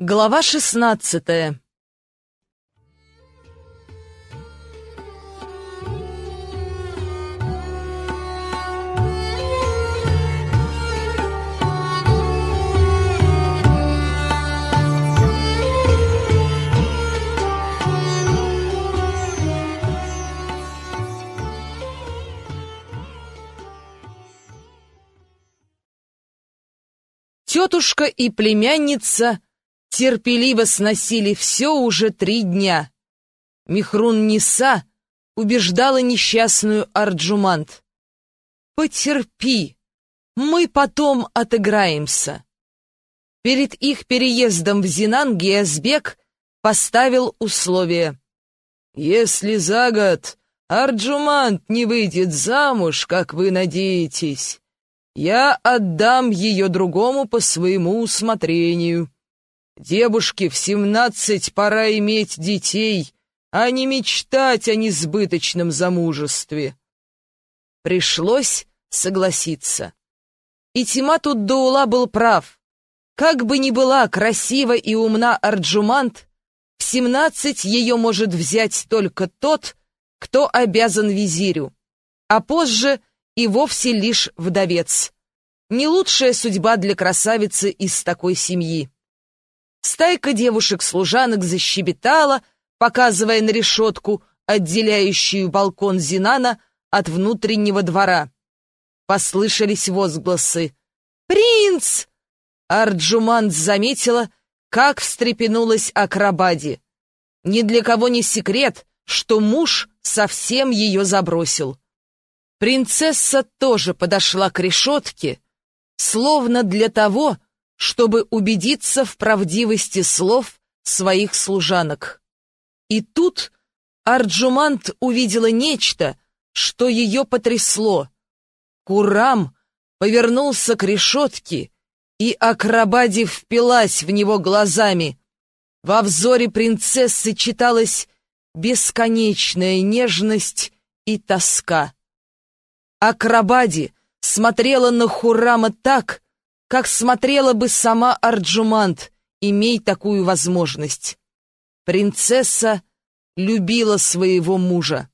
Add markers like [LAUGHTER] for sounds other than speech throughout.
Глава шестнадцатая. Тетушка и племянница терпеливо сносили все уже три дня. Михрун Ниса убеждала несчастную Арджумант. «Потерпи, мы потом отыграемся». Перед их переездом в Зинан Гиазбек поставил условие. «Если за год Арджумант не выйдет замуж, как вы надеетесь, я отдам ее другому по своему усмотрению. Девушке в семнадцать пора иметь детей, а не мечтать о несбыточном замужестве. Пришлось согласиться. И Тимату Даула был прав. Как бы ни была красива и умна Арджумант, в семнадцать ее может взять только тот, кто обязан визирю, а позже — и вовсе лишь вдовец. Не лучшая судьба для красавицы из такой семьи. Стайка девушек-служанок защебетала, показывая на решетку, отделяющую балкон Зинана от внутреннего двора. Послышались возгласы. «Принц!» Арджумант заметила, как встрепенулась Акрабади. Ни для кого не секрет, что муж совсем ее забросил. Принцесса тоже подошла к решетке, словно для того, чтобы убедиться в правдивости слов своих служанок. И тут Арджумант увидела нечто, что ее потрясло. Курам повернулся к решетке, и Акрабади впилась в него глазами. Во взоре принцессы читалась бесконечная нежность и тоска. Акрабади смотрела на Хурама так, как смотрела бы сама Арджумант, имей такую возможность. Принцесса любила своего мужа.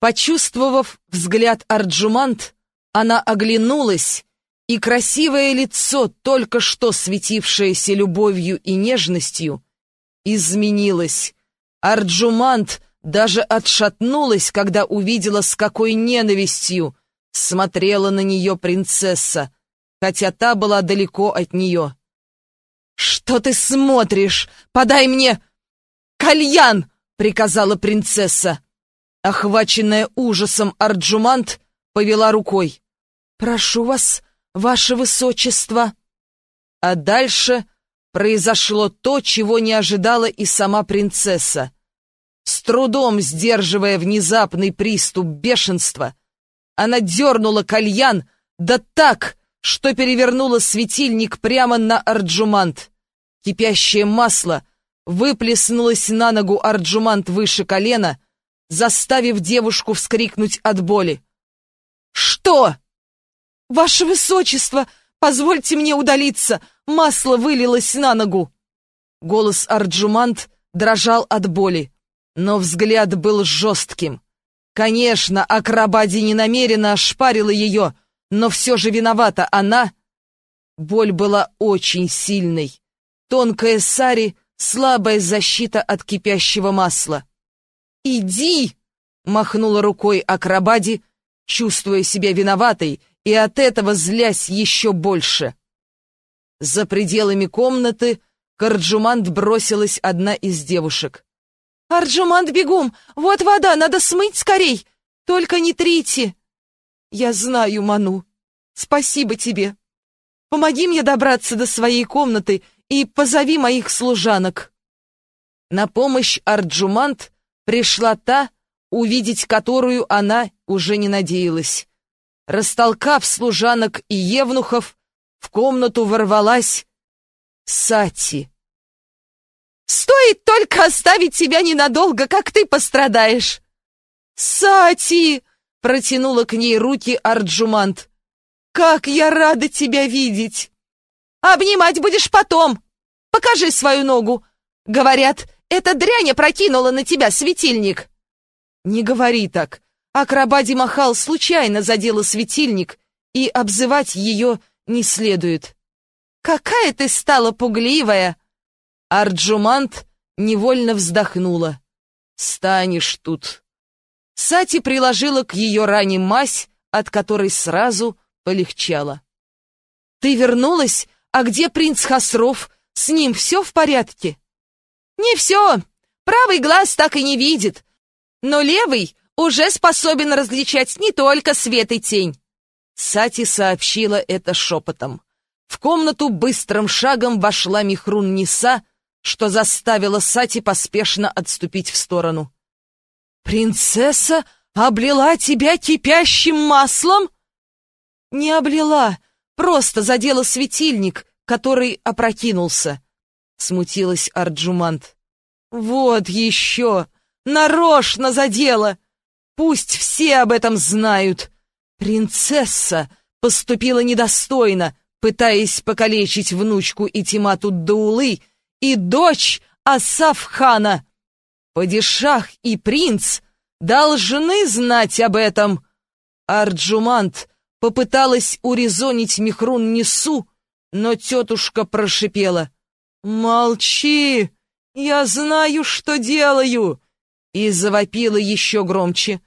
Почувствовав взгляд Арджумант, она оглянулась, и красивое лицо, только что светившееся любовью и нежностью, изменилось. Арджумант даже отшатнулась, когда увидела, с какой ненавистью смотрела на нее принцесса, хотя та была далеко от нее. «Что ты смотришь? Подай мне кальян!» — приказала принцесса. Охваченная ужасом Арджумант повела рукой. «Прошу вас, ваше высочество!» А дальше произошло то, чего не ожидала и сама принцесса. С трудом сдерживая внезапный приступ бешенства, она дернула кальян, да так, что перевернула светильник прямо на Арджумант. Кипящее масло выплеснулось на ногу Арджумант выше колена, заставив девушку вскрикнуть от боли. «Что?» «Ваше Высочество, позвольте мне удалиться, масло вылилось на ногу!» Голос Арджумант дрожал от боли. Но взгляд был жестким. Конечно, Акрабади не намеренно ошпарила ее, но все же виновата она. Боль была очень сильной. Тонкая сари — слабая защита от кипящего масла. «Иди!» — махнула рукой Акрабади, чувствуя себя виноватой и от этого злясь еще больше. За пределами комнаты Карджумант бросилась одна из девушек. «Арджумант, бегом! Вот вода, надо смыть скорей! Только не трите!» «Я знаю, Ману. Спасибо тебе. Помоги мне добраться до своей комнаты и позови моих служанок». На помощь Арджумант пришла та, увидеть которую она уже не надеялась. Растолкав служанок и евнухов, в комнату ворвалась Сати. Стоит только оставить тебя ненадолго, как ты пострадаешь!» «Сати!» — протянула к ней руки Арджумант. «Как я рада тебя видеть!» «Обнимать будешь потом!» покажи свою ногу. Говорят, эта дрянь прокинула на тебя светильник. Не говори так. Акробади махал случайно задела светильник, и обзывать ее не следует. Какая ты стала пугливая! Арджумант невольно вздохнула. Станешь тут. Сати приложила к ее ране мазь, от которой сразу полегчало. «Ты вернулась? А где принц Хасров? С ним все в порядке?» «Не все. Правый глаз так и не видит. Но левый уже способен различать не только свет и тень». Сати сообщила это шепотом. В комнату быстрым шагом вошла Михрун Ниса, что заставило Сати поспешно отступить в сторону. «Принцесса облила тебя кипящим маслом?» «Не облила, просто задела светильник, который опрокинулся», — смутилась Арджумант. «Вот еще! Нарочно задела! Пусть все об этом знают! Принцесса поступила недостойно, пытаясь покалечить внучку Итимату Даулы и дочь Асафхана. Падишах и принц должны знать об этом. Арджумант попыталась урезонить Михрун Несу, но тетушка прошипела. «Молчи! Я знаю, что делаю!» И завопила еще громче.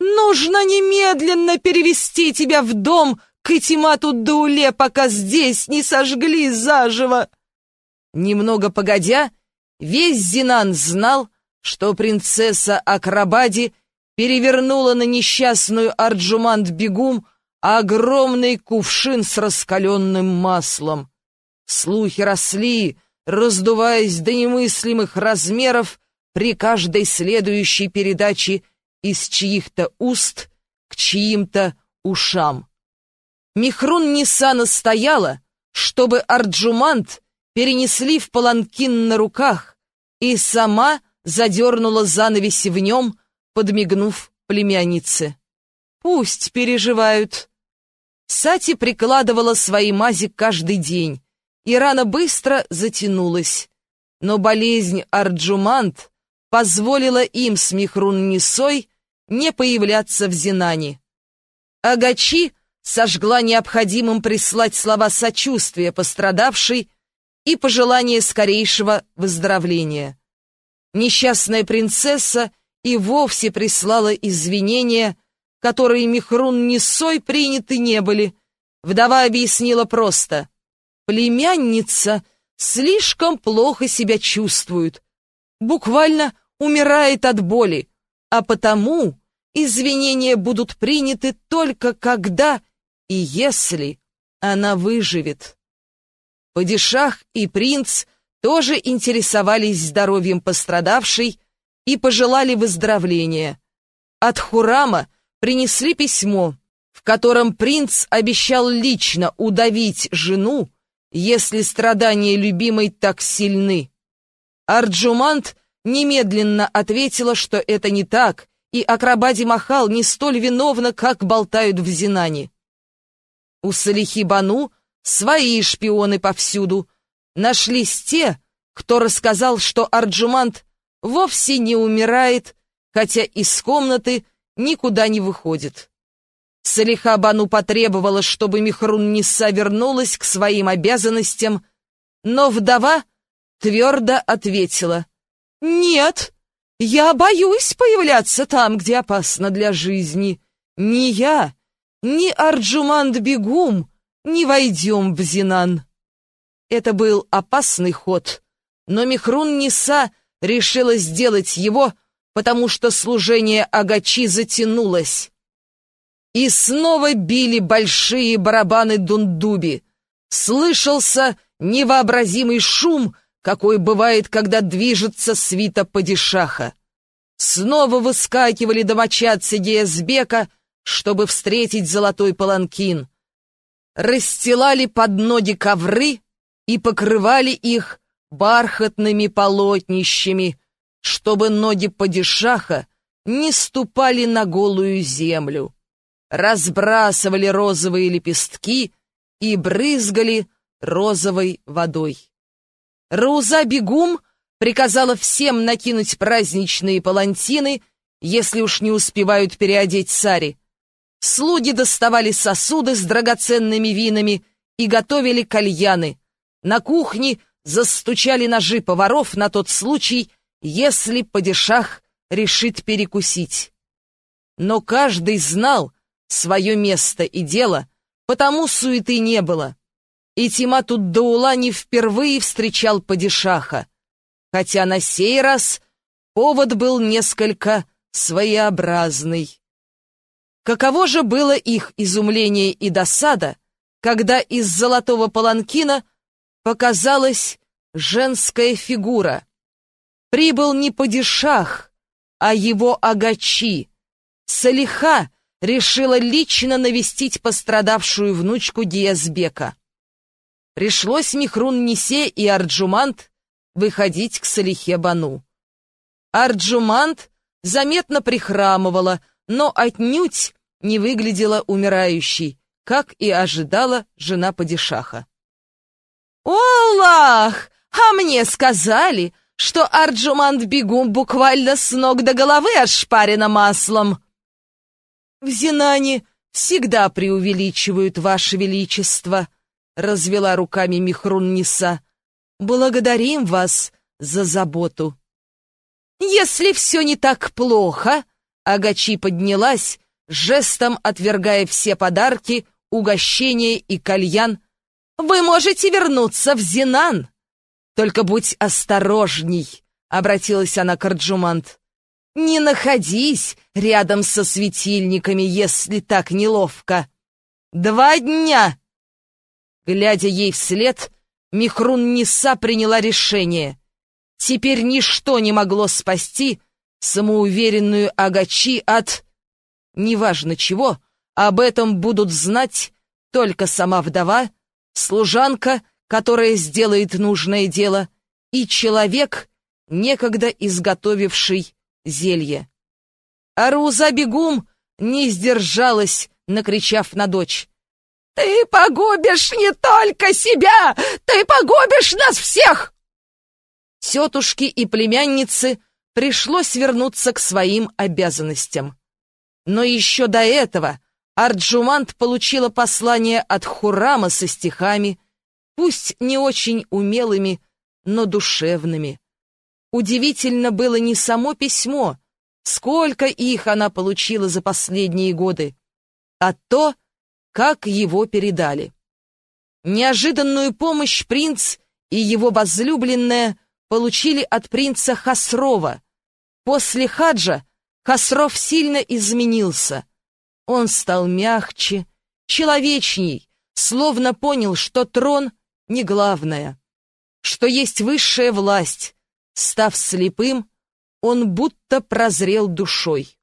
«Нужно немедленно перевести тебя в дом к Этимату Дауле, пока здесь не сожгли заживо!» Немного погодя, весь Зинан знал, что принцесса Акрабади перевернула на несчастную Арджумант-бегум огромный кувшин с раскаленным маслом. Слухи росли, раздуваясь до немыслимых размеров при каждой следующей передаче из чьих-то уст к чьим-то ушам. Михрун Ниса настояла, чтобы Арджумант перенесли в паланкин на руках, и сама задернула занавеси в нем, подмигнув племяннице. «Пусть переживают». Сати прикладывала свои мази каждый день, и рана быстро затянулась. Но болезнь Арджумант позволила им с Михрун-Нисой не появляться в Зинане. Агачи сожгла необходимым прислать слова сочувствия пострадавшей и пожелание скорейшего выздоровления. Несчастная принцесса и вовсе прислала извинения, которые Михрун Несой приняты не были. Вдова объяснила просто. Племянница слишком плохо себя чувствует, буквально умирает от боли, а потому извинения будут приняты только когда и если она выживет. Падишах и принц тоже интересовались здоровьем пострадавшей и пожелали выздоровления. От Хурама принесли письмо, в котором принц обещал лично удавить жену, если страдания любимой так сильны. Арджумант немедленно ответила, что это не так, и Акрабади Махал не столь виновна, как болтают в Зинане. У Салихи Бану свои шпионы повсюду. Нашлись те, кто рассказал, что Арджумант вовсе не умирает, хотя из комнаты никуда не выходит. Салиха Бану потребовала, чтобы Михрун Ниса вернулась к своим обязанностям, но вдова твердо ответила «Нет, я боюсь появляться там, где опасно для жизни. Ни я, ни Арджуманд Бегум не войдем в Зинан. Это был опасный ход, но Михрун Ниса решила сделать его, потому что служение Агачи затянулось. И снова били большие барабаны дундуби. Слышался невообразимый шум, какой бывает, когда движется свита падишаха. Снова выскакивали домочадцы Геязбека, чтобы встретить золотой паланкин расстилали под ноги ковры и покрывали их бархатными полотнищами, чтобы ноги падишаха не ступали на голую землю, разбрасывали розовые лепестки и брызгали розовой водой. Рауза Бегум приказала всем накинуть праздничные палантины, если уж не успевают переодеть сари. Слуги доставали сосуды с драгоценными винами и готовили кальяны. На кухне застучали ножи поваров на тот случай, если падишах решит перекусить. Но каждый знал свое место и дело, потому суеты не было. И Тиматут Даула не впервые встречал падишаха, хотя на сей раз повод был несколько своеобразный. Каково же было их изумление и досада, когда из золотого паланкина показалась женская фигура. Прибыл не падишах, а его агачи. Салиха решила лично навестить пострадавшую внучку Диазбека. Пришлось Михрун Несе и Арджумант выходить к Салихе Бану. Арджумант заметно прихрамывала, но отнюдь не выглядела умирающей, как и ожидала жена падишаха. «Олах! А мне сказали, что Арджумант Бегум буквально с ног до головы ошпарено маслом!» «В Зинане всегда преувеличивают, Ваше Величество!» — развела руками Михрун Ниса. «Благодарим вас за заботу!» «Если все не так плохо...» Агачи поднялась, жестом отвергая все подарки, угощения и кальян. «Вы можете вернуться в Зинан!» «Только будь осторожней!» — обратилась она к Арджумант. «Не находись рядом со светильниками, если так неловко!» «Два дня!» Глядя ей вслед, Михрун Ниса приняла решение. Теперь ничто не могло спасти самоуверенную Агачи от... Неважно чего, об этом будут знать только сама вдова, служанка, которая сделает нужное дело, и человек, некогда изготовивший зелье. Аруза Бегум не сдержалась, накричав на дочь. «Ты погубишь не только себя, ты погубишь нас всех!» Тетушки и племянницы пришлось вернуться к своим обязанностям. Но еще до этого Арджумант получила послание от Хурама со стихами, пусть не очень умелыми, но душевными. Удивительно было не само письмо, сколько их она получила за последние годы, а то, как его передали. Неожиданную помощь принц и его возлюбленная – получили от принца Хасрова. После хаджа Хасров сильно изменился. Он стал мягче, человечней, словно понял, что трон не главное, что есть высшая власть. Став слепым, он будто прозрел душой.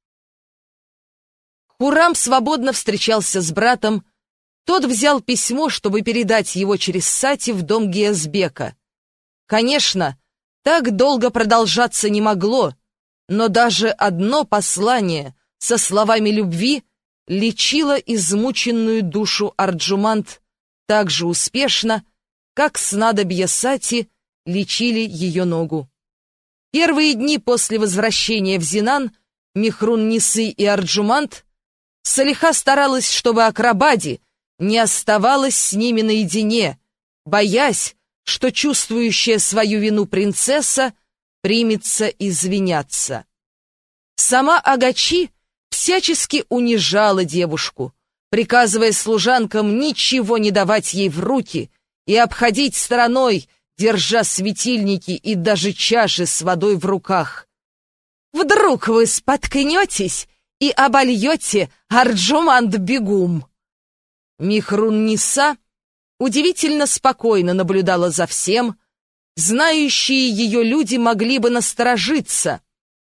Хурам свободно встречался с братом, тот взял письмо, чтобы передать его через Сати в дом Гиазбека. Конечно, так долго продолжаться не могло, но даже одно послание со словами любви лечило измученную душу Арджумант так же успешно, как снадобья Сати лечили ее ногу. Первые дни после возвращения в Зинан Михрун Нисы и Арджумант Салиха старалась, чтобы Акрабади не оставалась с ними наедине, боясь, что чувствующая свою вину принцесса примется извиняться. Сама Агачи всячески унижала девушку, приказывая служанкам ничего не давать ей в руки и обходить стороной, держа светильники и даже чаши с водой в руках. «Вдруг вы споткнетесь и обольете Арджуманд-бегум!» Михрун-Ниса удивительно спокойно наблюдала за всем, знающие ее люди могли бы насторожиться,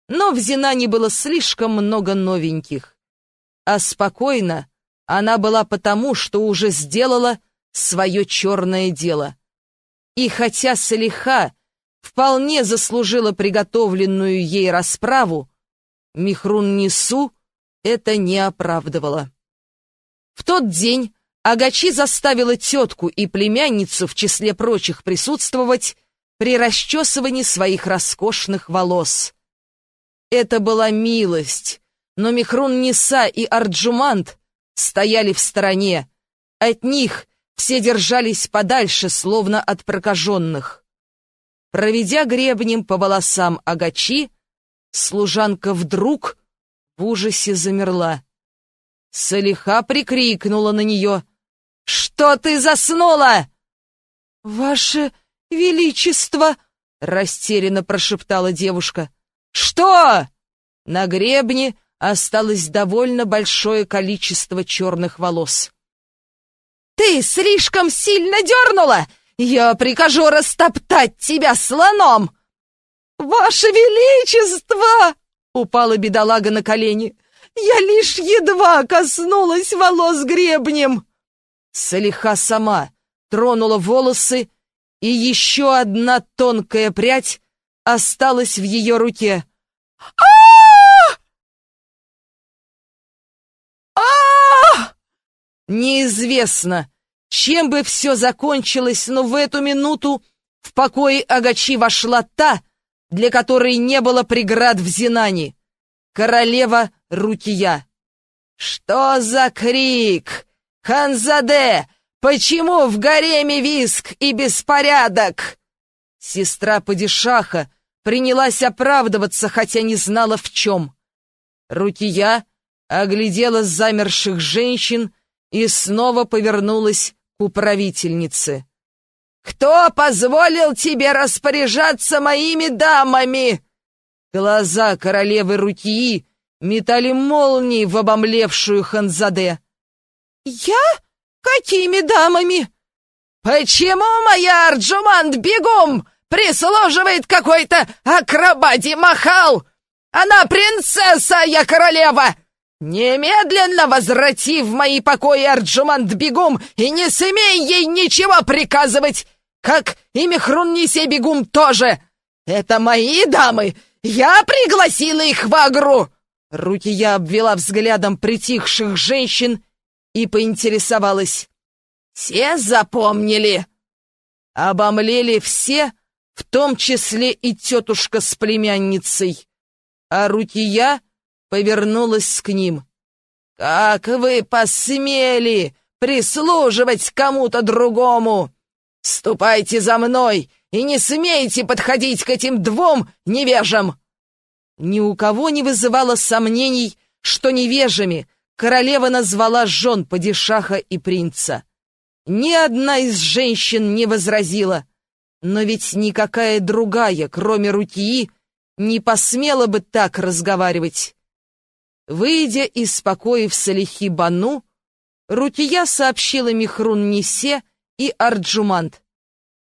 но в Зинане было слишком много новеньких. А спокойно она была потому, что уже сделала свое черное дело. И хотя Салиха вполне заслужила приготовленную ей расправу, Михрун Нису это не оправдывало. В тот день Агачи заставила тетку и племянницу в числе прочих присутствовать при расчесывании своих роскошных волос. Это была милость, но Михрун Ниса и Арджумант стояли в стороне. От них все держались подальше, словно от прокаженных. Проведя гребнем по волосам Агачи, служанка вдруг в ужасе замерла. Салиха прикрикнула на нее. «Что ты заснула?» «Ваше Величество!» — растерянно прошептала девушка. «Что?» На гребне осталось довольно большое количество черных волос. «Ты слишком сильно дернула! Я прикажу растоптать тебя слоном!» «Ваше Величество!» — упала бедолага на колени. «Я лишь едва коснулась волос гребнем!» Салиха сама тронула волосы, и еще одна тонкая прядь осталась в ее руке. а а Неизвестно, чем бы все закончилось, но в эту минуту в покое Агачи вошла та, для которой не было преград в Зинане. Королева Рукия. «Что за крик? Ханзаде! Почему в гареме виск и беспорядок?» Сестра Падишаха принялась оправдываться, хотя не знала в чем. Рукия оглядела замерших женщин и снова повернулась к управительнице. «Кто позволил тебе распоряжаться моими дамами?» Глаза королевы Рукии метали молнии в обомлевшую Ханзаде. «Я? Какими дамами?» «Почему моя Арджуманд бегом прислуживает какой-то акробате Махал? Она принцесса, я королева! Немедленно возврати в мои покои Арджуманд бегом и не смей ей ничего приказывать! как и Мехрун-Нисе Бегум тоже. Это мои дамы. Я пригласила их в агру. Руки я обвела взглядом притихших женщин и поинтересовалась. Все запомнили? Обомлели все, в том числе и тетушка с племянницей. А Рукия повернулась к ним. «Как вы посмели прислуживать кому-то другому? «Ступайте за мной и не смейте подходить к этим двум невежам!» Ни у кого не вызывало сомнений, что невежами королева назвала жен падишаха и принца. Ни одна из женщин не возразила, но ведь никакая другая, кроме Рукии, не посмела бы так разговаривать. Выйдя из покоев Салихи Бану, Рукия сообщила Михрун Нисе, и Арджумант.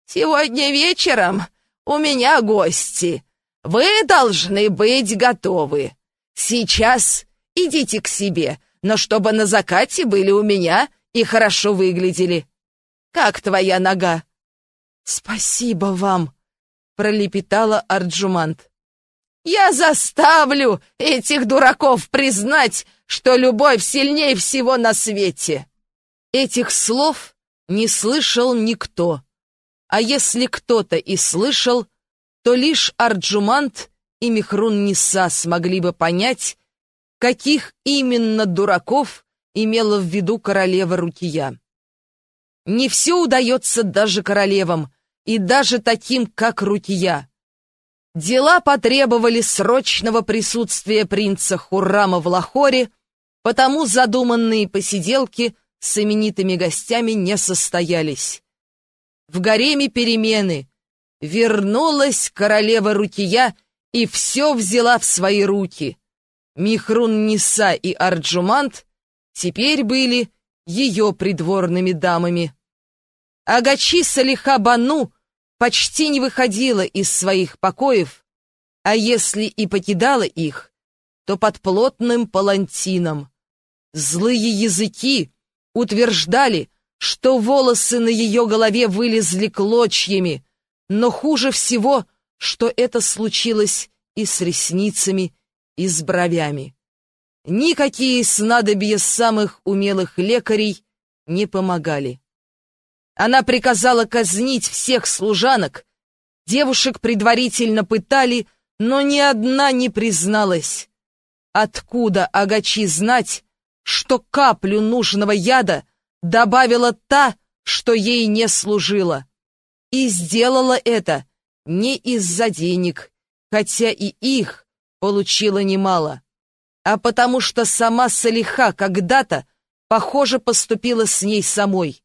«Сегодня вечером у меня гости. Вы должны быть готовы. Сейчас идите к себе, но чтобы на закате были у меня и хорошо выглядели. Как твоя нога?» «Спасибо вам», — пролепетала Арджумант. «Я заставлю этих дураков признать, что любовь сильнее всего на свете!» Этих слов не слышал никто. А если кто-то и слышал, то лишь Арджумант и Михрун Ниса смогли бы понять, каких именно дураков имела в виду королева Рукия. Не все удается даже королевам, и даже таким, как Рукия. Дела потребовали срочного присутствия принца Хуррама в Лахоре, потому задуманные посиделки – с именитыми гостями не состоялись. В гареме перемены. Вернулась королева Рукия и все взяла в свои руки. Михрун Ниса и Арджумант теперь были ее придворными дамами. Агачи Салиха Бану почти не выходила из своих покоев, а если и покидала их, то под плотным палантином. Злые языки утверждали, что волосы на ее голове вылезли клочьями, но хуже всего, что это случилось и с ресницами, и с бровями. Никакие снадобья самых умелых лекарей не помогали. Она приказала казнить всех служанок, Девушек предварительно пытали, но ни одна не призналась. Откуда Агачи знать, что каплю нужного яда добавила та, что ей не служила? И сделала это не из-за денег, хотя и их получила немало, а потому что сама Салиха когда-то, похоже, поступила с ней самой.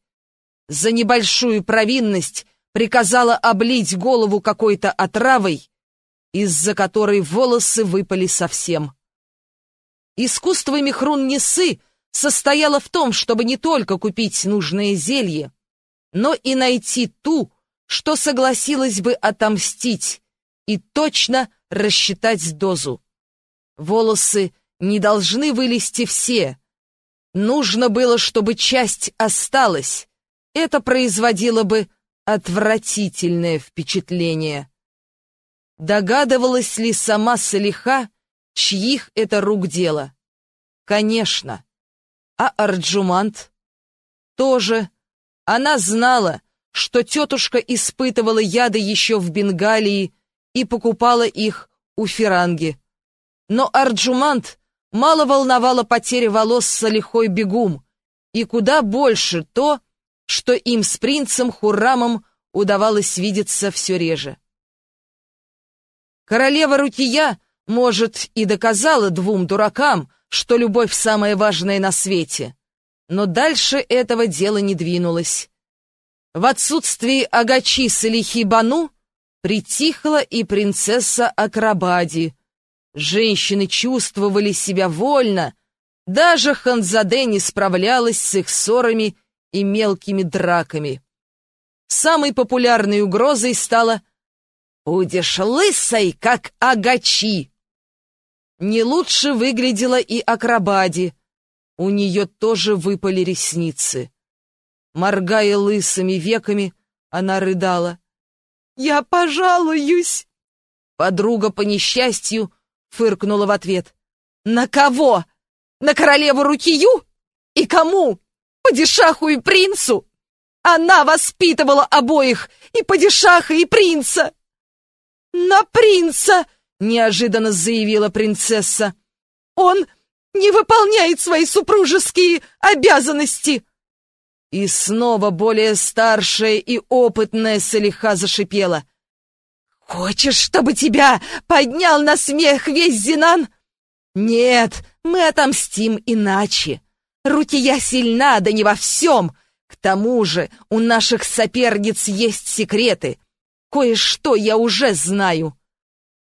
За небольшую провинность приказала облить голову какой-то отравой, из-за которой волосы выпали совсем. Искусство Мехрун-Несы состояло в том, чтобы не только купить нужное зелье, но и найти ту, что согласилась бы отомстить и точно рассчитать дозу. Волосы не должны вылезти все. Нужно было, чтобы часть осталась. Это производило бы отвратительное впечатление. Догадывалась ли сама Салиха, чьих это рук дело? Конечно. А Арджумант? Тоже. Она знала, что тетушка испытывала яды еще в Бенгалии и покупала их у Феранги. Но Арджумант мало волновала потеря волос Салихой Бегум, и куда больше то, что им с принцем Хурамом удавалось видеться все реже. Королева Рукия, может, и доказала двум дуракам, что любовь самая важная на свете, но дальше этого дела не двинулось. В отсутствии Агачи Салихи Бану притихла и принцесса Акрабади. Женщины чувствовали себя вольно, даже Ханзаде не справлялась с их ссорами и мелкими драками. Самой популярной угрозой стала «Будешь лысой, как Агачи!» Не лучше выглядела и Акрабади. У нее тоже выпали ресницы. Моргая лысыми веками, она рыдала. «Я пожалуюсь!» Подруга по несчастью фыркнула в ответ. «На кого? На королеву Рукию? И кому? Падишаху и принцу? Она воспитывала обоих, и падишаха, и принца!» «На принца!» — неожиданно заявила принцесса. «Он не выполняет свои супружеские обязанности!» И снова более старшая и опытная Салиха зашипела. «Хочешь, чтобы тебя поднял на смех весь Зинан?» «Нет, мы отомстим иначе. Рутия сильна, да не во всем. К тому же у наших соперниц есть секреты. Кое-что я уже знаю».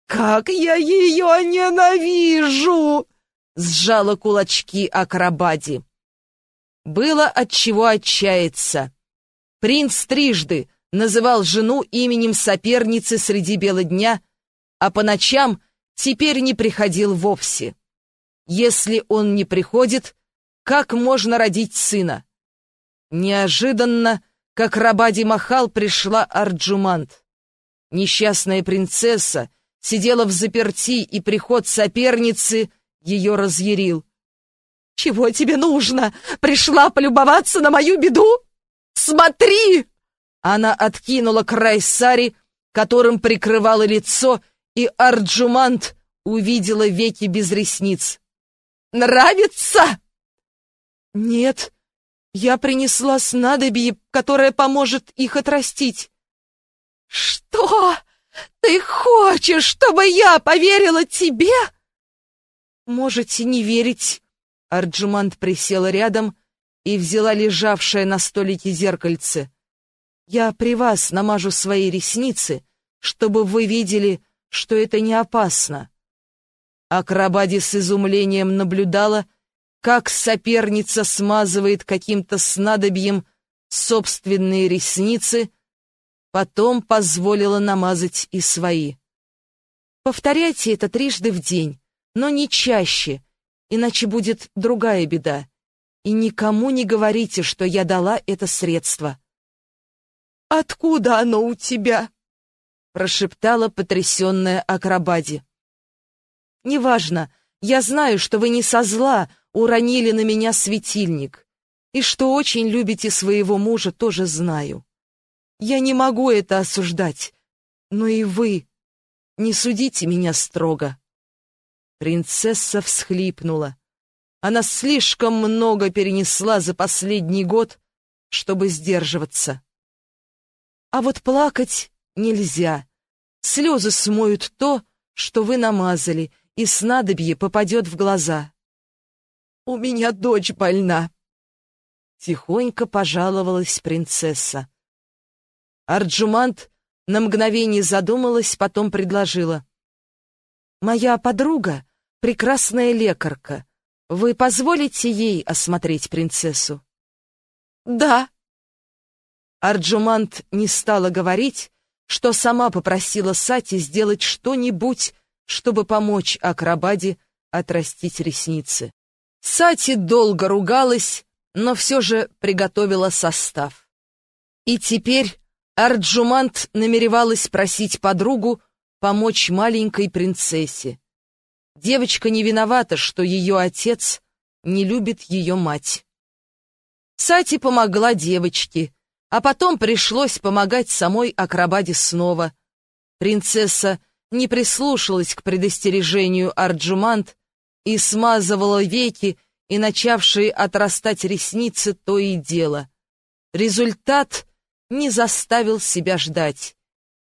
«Как я ее ненавижу!» — сжала кулачки Акрабади. Было от чего отчаяться. Принц трижды называл жену именем соперницы среди бела дня, а по ночам теперь не приходил вовсе. Если он не приходит, как можно родить сына? Неожиданно, как Рабади Махал, пришла Арджумант. Несчастная принцесса сидела в заперти, и приход соперницы ее разъярил. «Чего тебе нужно? Пришла полюбоваться на мою беду? Смотри!» Она откинула край сари, которым прикрывало лицо, и Арджумант увидела веки без ресниц. «Нравится?» «Нет, я принесла снадобье, которое поможет их отрастить». «Что? Ты хочешь, чтобы я поверила тебе?» «Можете не верить, Арджумант присела рядом и взяла лежавшее на столике зеркальце. «Я при вас намажу свои ресницы, чтобы вы видели, что это не опасно». Акрабади с изумлением наблюдала, как соперница смазывает каким-то снадобьем собственные ресницы, потом позволила намазать и свои. Повторяйте это трижды в день, но не чаще, иначе будет другая беда. И никому не говорите, что я дала это средство. «Откуда оно у тебя?» — прошептала потрясенная Акрабади. «Неважно, я знаю, что вы не со зла уронили на меня светильник, и что очень любите своего мужа, тоже знаю. Я не могу это осуждать. но и вы не судите меня строго. Принцесса всхлипнула. Она слишком много перенесла за последний год, чтобы сдерживаться. А вот плакать нельзя. Слезы смоют то, что вы намазали, и снадобье попадет в глаза. «У меня дочь больна», — тихонько пожаловалась принцесса. Арджумант на мгновение задумалась, потом предложила. «Моя подруга — прекрасная лекарка. Вы позволите ей осмотреть принцессу?» «Да». Арджумант не стала говорить, что сама попросила Сати сделать что-нибудь, чтобы помочь Акрабаде отрастить ресницы. Сати долго ругалась, но все же приготовила состав. И теперь Арджумант намеревалась просить подругу помочь маленькой принцессе. Девочка не виновата, что ее отец не любит ее мать. Сати помогла девочке, а потом пришлось помогать самой Акрабаде снова. Принцесса не прислушалась к предостережению Арджумант и смазывала веки и начавшие отрастать ресницы то и дело. Результат не заставил себя ждать.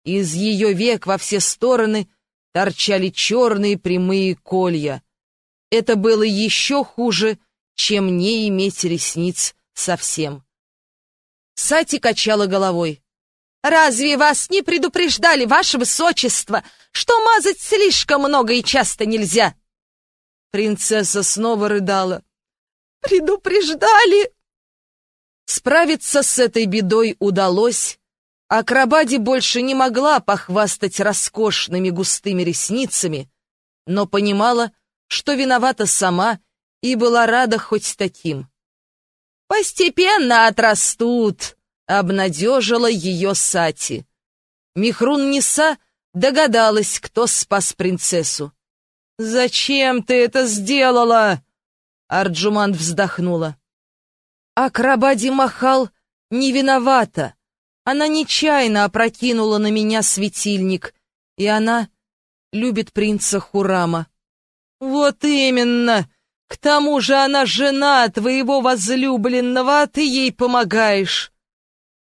Из ее век во все стороны торчали черные прямые колья. Это было еще хуже, чем не иметь ресниц совсем. Сати качала головой. «Разве вас не предупреждали, ваше высочество, что мазать слишком много и часто нельзя?» Принцесса снова рыдала. «Предупреждали!» Справиться с этой бедой удалось, Акрабаде больше не могла похвастать роскошными густыми ресницами, но понимала, что виновата сама и была рада хоть таким. «Постепенно отрастут», — обнадежила ее Сати. Михрун Ниса догадалась, кто спас принцессу. «Зачем ты это сделала?» Арджуман вздохнула. Акрабади Махал не виновата. Она нечаянно опрокинула на меня светильник, и она любит принца Хурама. Вот именно! К тому же она жена твоего возлюбленного, а ты ей помогаешь.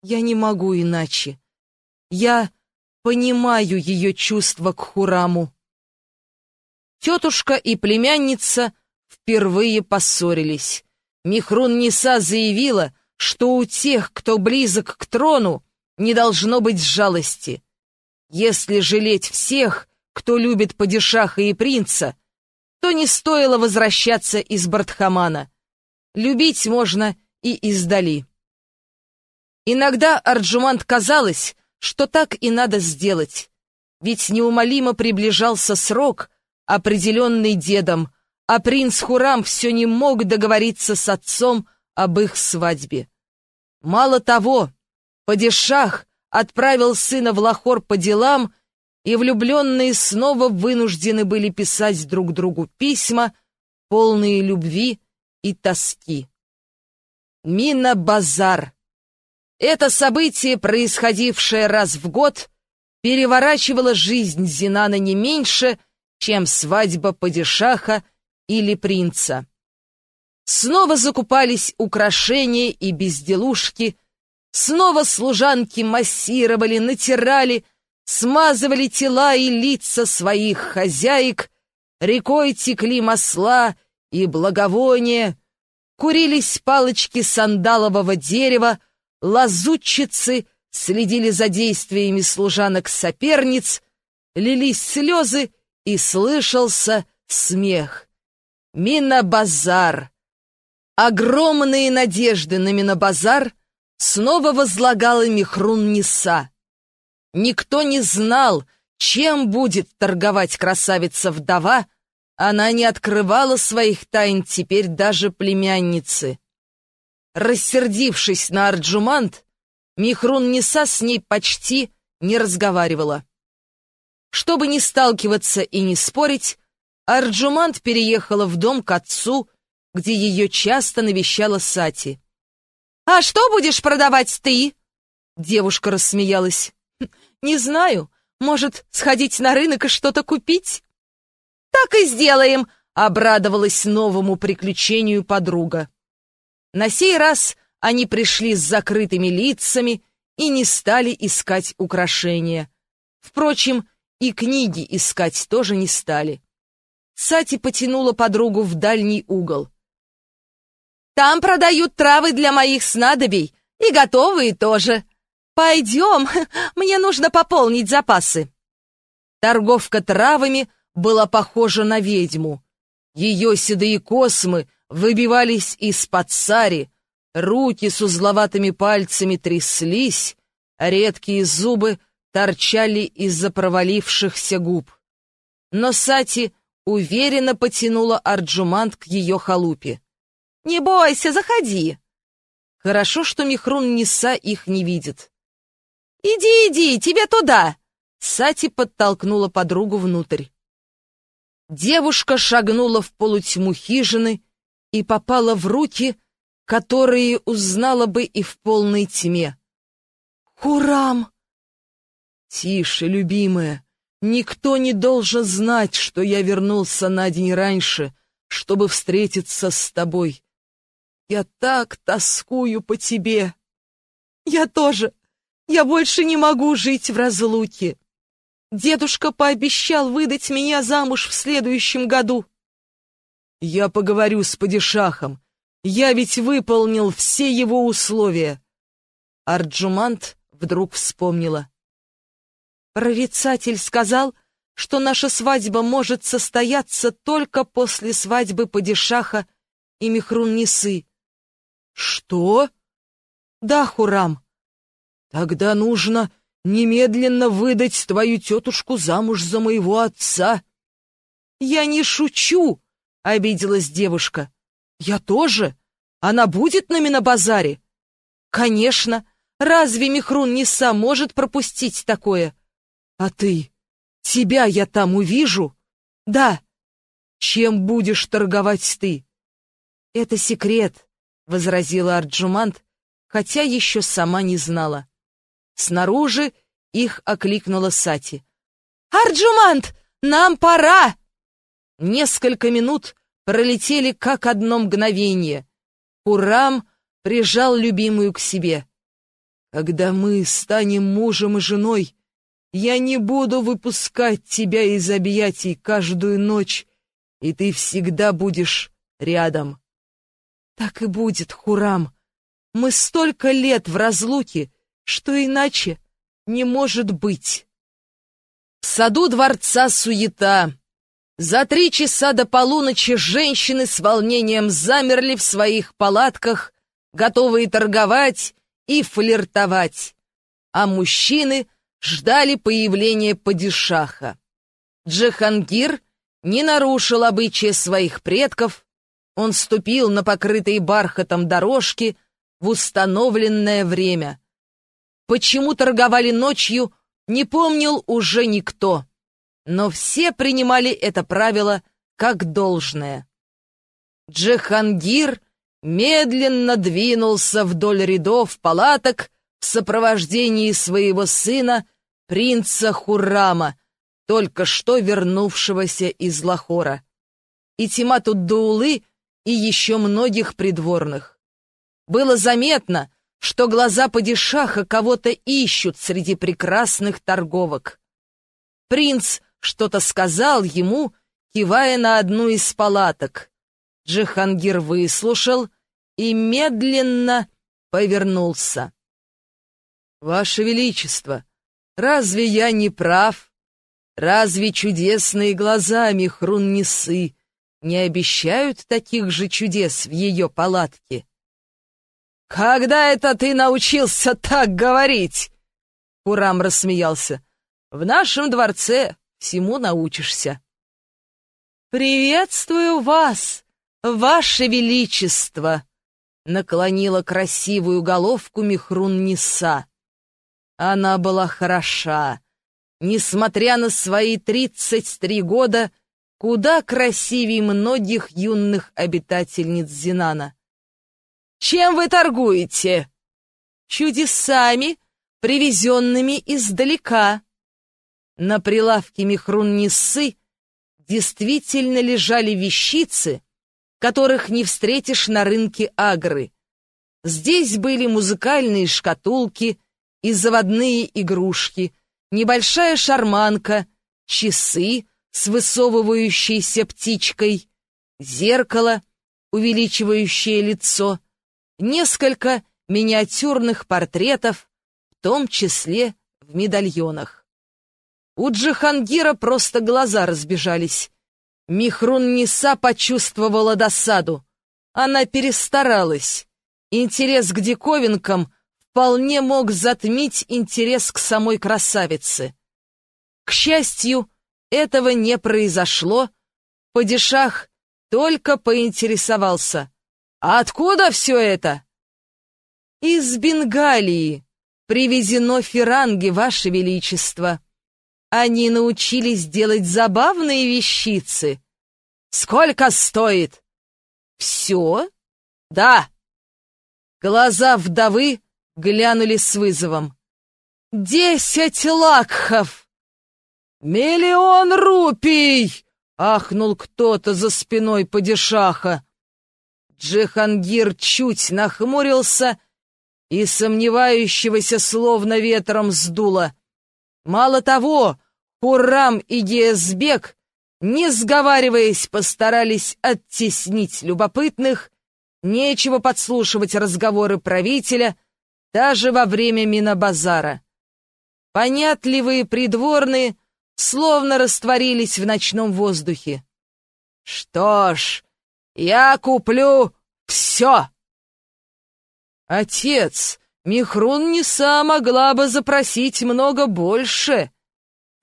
Я не могу иначе. Я понимаю ее чувства к Хураму. Тетушка и племянница впервые поссорились. Михрун Ниса заявила, что у тех, кто близок к трону, не должно быть жалости. Если жалеть всех, кто любит падишаха и принца, то не стоило возвращаться из Бартхамана. Любить можно и издали. Иногда Арджумант казалось, что так и надо сделать, ведь неумолимо приближался срок, определенный дедом, а принц Хурам все не мог договориться с отцом об их свадьбе. Мало того, падишах отправил сына в Лахор по делам, и влюбленные снова вынуждены были писать друг другу письма, полные любви и тоски. Мина-базар. Это событие, происходившее раз в год, переворачивало жизнь Зинана не меньше, чем свадьба падишаха или принца. Снова закупались украшения и безделушки, снова служанки массировали, натирали, смазывали тела и лица своих хозяек, рекой текли масла и благовония, курились палочки сандалового дерева, лазутчицы следили за действиями служанок-соперниц, лились слезы и слышался смех. Минобазар! Огромные надежды на Минобазар снова возлагала Михрун Ниса. Никто не знал, чем будет торговать красавица-вдова, она не открывала своих тайн теперь даже племянницы. Рассердившись на Арджумант, Михрун Ниса с ней почти не разговаривала. Чтобы не сталкиваться и не спорить, Арджумант переехала в дом к отцу, где ее часто навещала Сати. «А что будешь продавать ты?» Девушка рассмеялась. «Не знаю. Может, сходить на рынок и что-то купить?» «Так и сделаем!» — обрадовалась новому приключению подруга. На сей раз они пришли с закрытыми лицами и не стали искать украшения. Впрочем, и книги искать тоже не стали. Сати потянула подругу в дальний угол. «Там продают травы для моих снадобий, и готовые тоже. Пойдем, [LAUGHS] мне нужно пополнить запасы». Торговка травами была похожа на ведьму. Ее седые космы выбивались из-под сари, руки с узловатыми пальцами тряслись, редкие зубы торчали из-за провалившихся губ. Но Сати уверенно потянула Арджумант к ее халупе. «Не бойся, заходи!» Хорошо, что Михрун Ниса их не видит. «Иди, иди, тебе туда!» Сати подтолкнула подругу внутрь. Девушка шагнула в полутьму хижины и попала в руки, которые узнала бы и в полной тьме. «Хурам!» «Тише, любимая, никто не должен знать, что я вернулся на день раньше, чтобы встретиться с тобой. Я так тоскую по тебе!» «Я тоже! Я больше не могу жить в разлуке!» Дедушка пообещал выдать меня замуж в следующем году. Я поговорю с падишахом. Я ведь выполнил все его условия. Арджумант вдруг вспомнила. Прорицатель сказал, что наша свадьба может состояться только после свадьбы падишаха и Михрун-Несы. Что? Да, Хурам. Тогда нужно немедленно выдать твою тетушку замуж за моего отца. Я не шучу, обиделась девушка. Я тоже. Она будет на базаре? Конечно. Разве Михрун не сам может пропустить такое? А ты? Тебя я там увижу? Да. Чем будешь торговать ты? Это секрет, возразила Арджумант, хотя еще сама не знала. Снаружи их окликнула Сати. «Арджумант, нам пора!» Несколько минут пролетели как одно мгновение. Урам прижал любимую к себе. «Когда мы станем мужем и женой, я не буду выпускать тебя из объятий каждую ночь, и ты всегда будешь рядом». «Так и будет, Хурам. Мы столько лет в разлуке, что иначе не может быть. В саду дворца суета. За три часа до полуночи женщины с волнением замерли в своих палатках, готовые торговать и флиртовать, а мужчины ждали появления падишаха. Джихангир не нарушил обычаи своих предков, он ступил на покрытые бархатом дорожки в установленное время — Почему торговали ночью, не помнил уже никто. Но все принимали это правило как должное. Джихангир медленно двинулся вдоль рядов палаток в сопровождении своего сына, принца Хуррама, только что вернувшегося из Лахора, и Тимату Дуулы и еще многих придворных. Было заметно, что глаза падишаха кого-то ищут среди прекрасных торговок. Принц что-то сказал ему, кивая на одну из палаток. Джихангир выслушал и медленно повернулся. «Ваше Величество, разве я не прав? Разве чудесные глаза Михрун-Несы не обещают таких же чудес в ее палатке?» «Когда это ты научился так говорить?» Курам рассмеялся. «В нашем дворце всему научишься». «Приветствую вас, ваше величество!» Наклонила красивую головку Михрун Ниса. Она была хороша. Несмотря на свои тридцать три года, куда красивее многих юных обитательниц Зинана. Чем вы торгуете? Чудесами, привезенными издалека. На прилавке Михрун-Ниссы действительно лежали вещицы, которых не встретишь на рынке Агры. Здесь были музыкальные шкатулки и заводные игрушки, небольшая шарманка, часы с высовывающейся птичкой, зеркало, увеличивающее лицо, несколько миниатюрных портретов, в том числе в медальонах. У Джихангира просто глаза разбежались. Михрун Ниса почувствовала досаду. Она перестаралась. Интерес к диковинкам вполне мог затмить интерес к самой красавице. К счастью, этого не произошло. Падишах только поинтересовался. «А откуда все это?» «Из Бенгалии. Привезено фиранги, Ваше Величество. Они научились делать забавные вещицы. Сколько стоит?» «Все?» «Да». Глаза вдовы глянули с вызовом. «Десять лакхов!» «Миллион рупий!» — ахнул кто-то за спиной падишаха. Джихангир чуть нахмурился и сомневающегося словно ветром сдуло. Мало того, Хуррам и Гезбек, не сговариваясь, постарались оттеснить любопытных, нечего подслушивать разговоры правителя даже во время Минобазара. Понятливые придворные словно растворились в ночном воздухе. «Что ж, я куплю все!» «Отец, Михрун Неса могла бы запросить много больше!»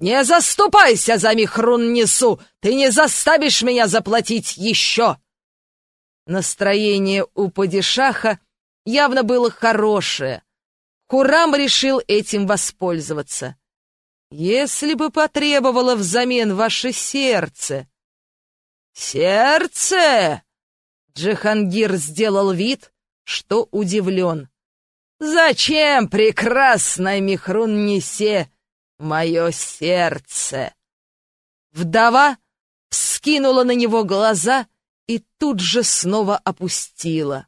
«Не заступайся за Михрун Несу! Ты не заставишь меня заплатить еще!» Настроение у падишаха явно было хорошее. Курам решил этим воспользоваться. Если бы потребовало взамен ваше сердце... Сердце? Джихангир сделал вид, что удивлен. Зачем, прекрасная Михрун-Несе, мое сердце? Вдова вскинула на него глаза и тут же снова опустила.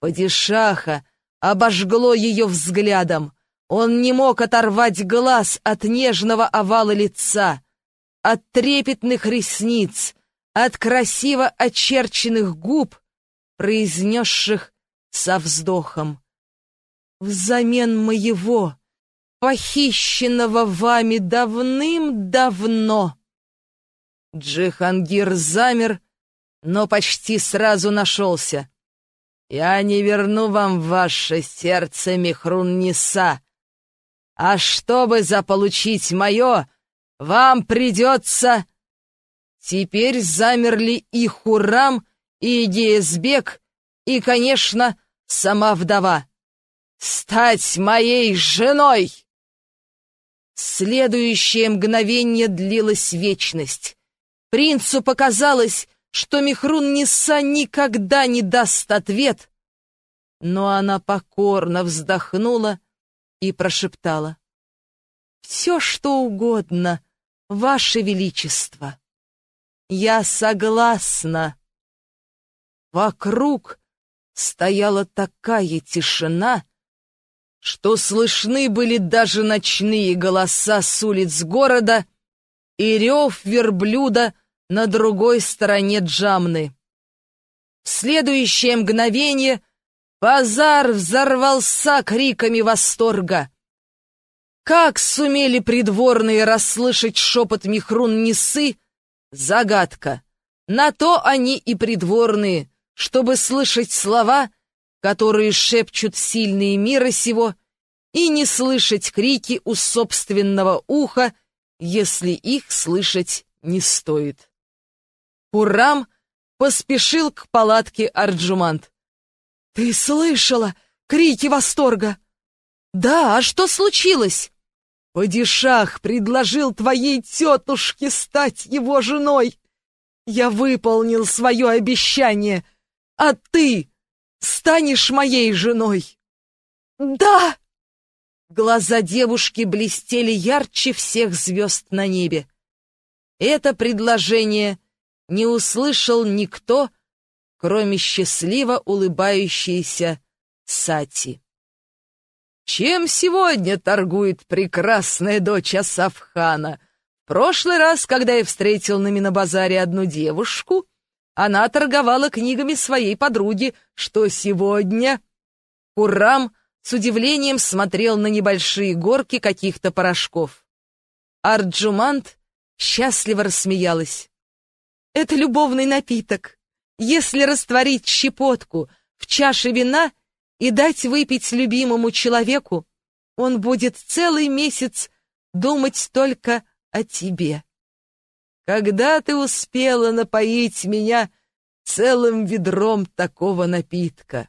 Падишаха обожгло ее взглядом. Он не мог оторвать глаз от нежного овала лица, от трепетных ресниц, от красиво очерченных губ, произнесших со вздохом. «Взамен моего, похищенного вами давным-давно!» Джихангир замер, но почти сразу нашелся. «Я не верну вам ваше сердце, Михрун-Ниса, а чтобы заполучить мое, вам придется...» Теперь замерли и Хурам, и Геезбек, и, конечно, сама вдова. «Стать моей женой!» Следующее мгновение длилась вечность. Принцу показалось, что Михрун Ниса никогда не даст ответ, но она покорно вздохнула и прошептала. «Все, что угодно, Ваше Величество. Я согласна». Вокруг стояла такая тишина, что слышны были даже ночные голоса с улиц города и рев верблюда на другой стороне Джамны. В следующее мгновение — Базар взорвался криками восторга. Как сумели придворные расслышать шепот Михрун-Несы? Загадка. На то они и придворные, чтобы слышать слова, которые шепчут сильные мира сего, и не слышать крики у собственного уха, если их слышать не стоит. Урам поспешил к палатке Арджумант. «Ты слышала крики восторга?» «Да, а что случилось?» «Падишах предложил твоей тетушке стать его женой. Я выполнил свое обещание, а ты станешь моей женой». «Да!» Глаза девушки блестели ярче всех звезд на небе. Это предложение не услышал никто, кроме счастливо улыбающейся Сати. Чем сегодня торгует прекрасная дочь Асафхана? В прошлый раз, когда я встретил на Минобазаре одну девушку, она торговала книгами своей подруги, что сегодня... Курам с удивлением смотрел на небольшие горки каких-то порошков. Арджумант счастливо рассмеялась. «Это любовный напиток. Если растворить щепотку в чаше вина и дать выпить любимому человеку, он будет целый месяц думать только о тебе. Когда ты успела напоить меня целым ведром такого напитка?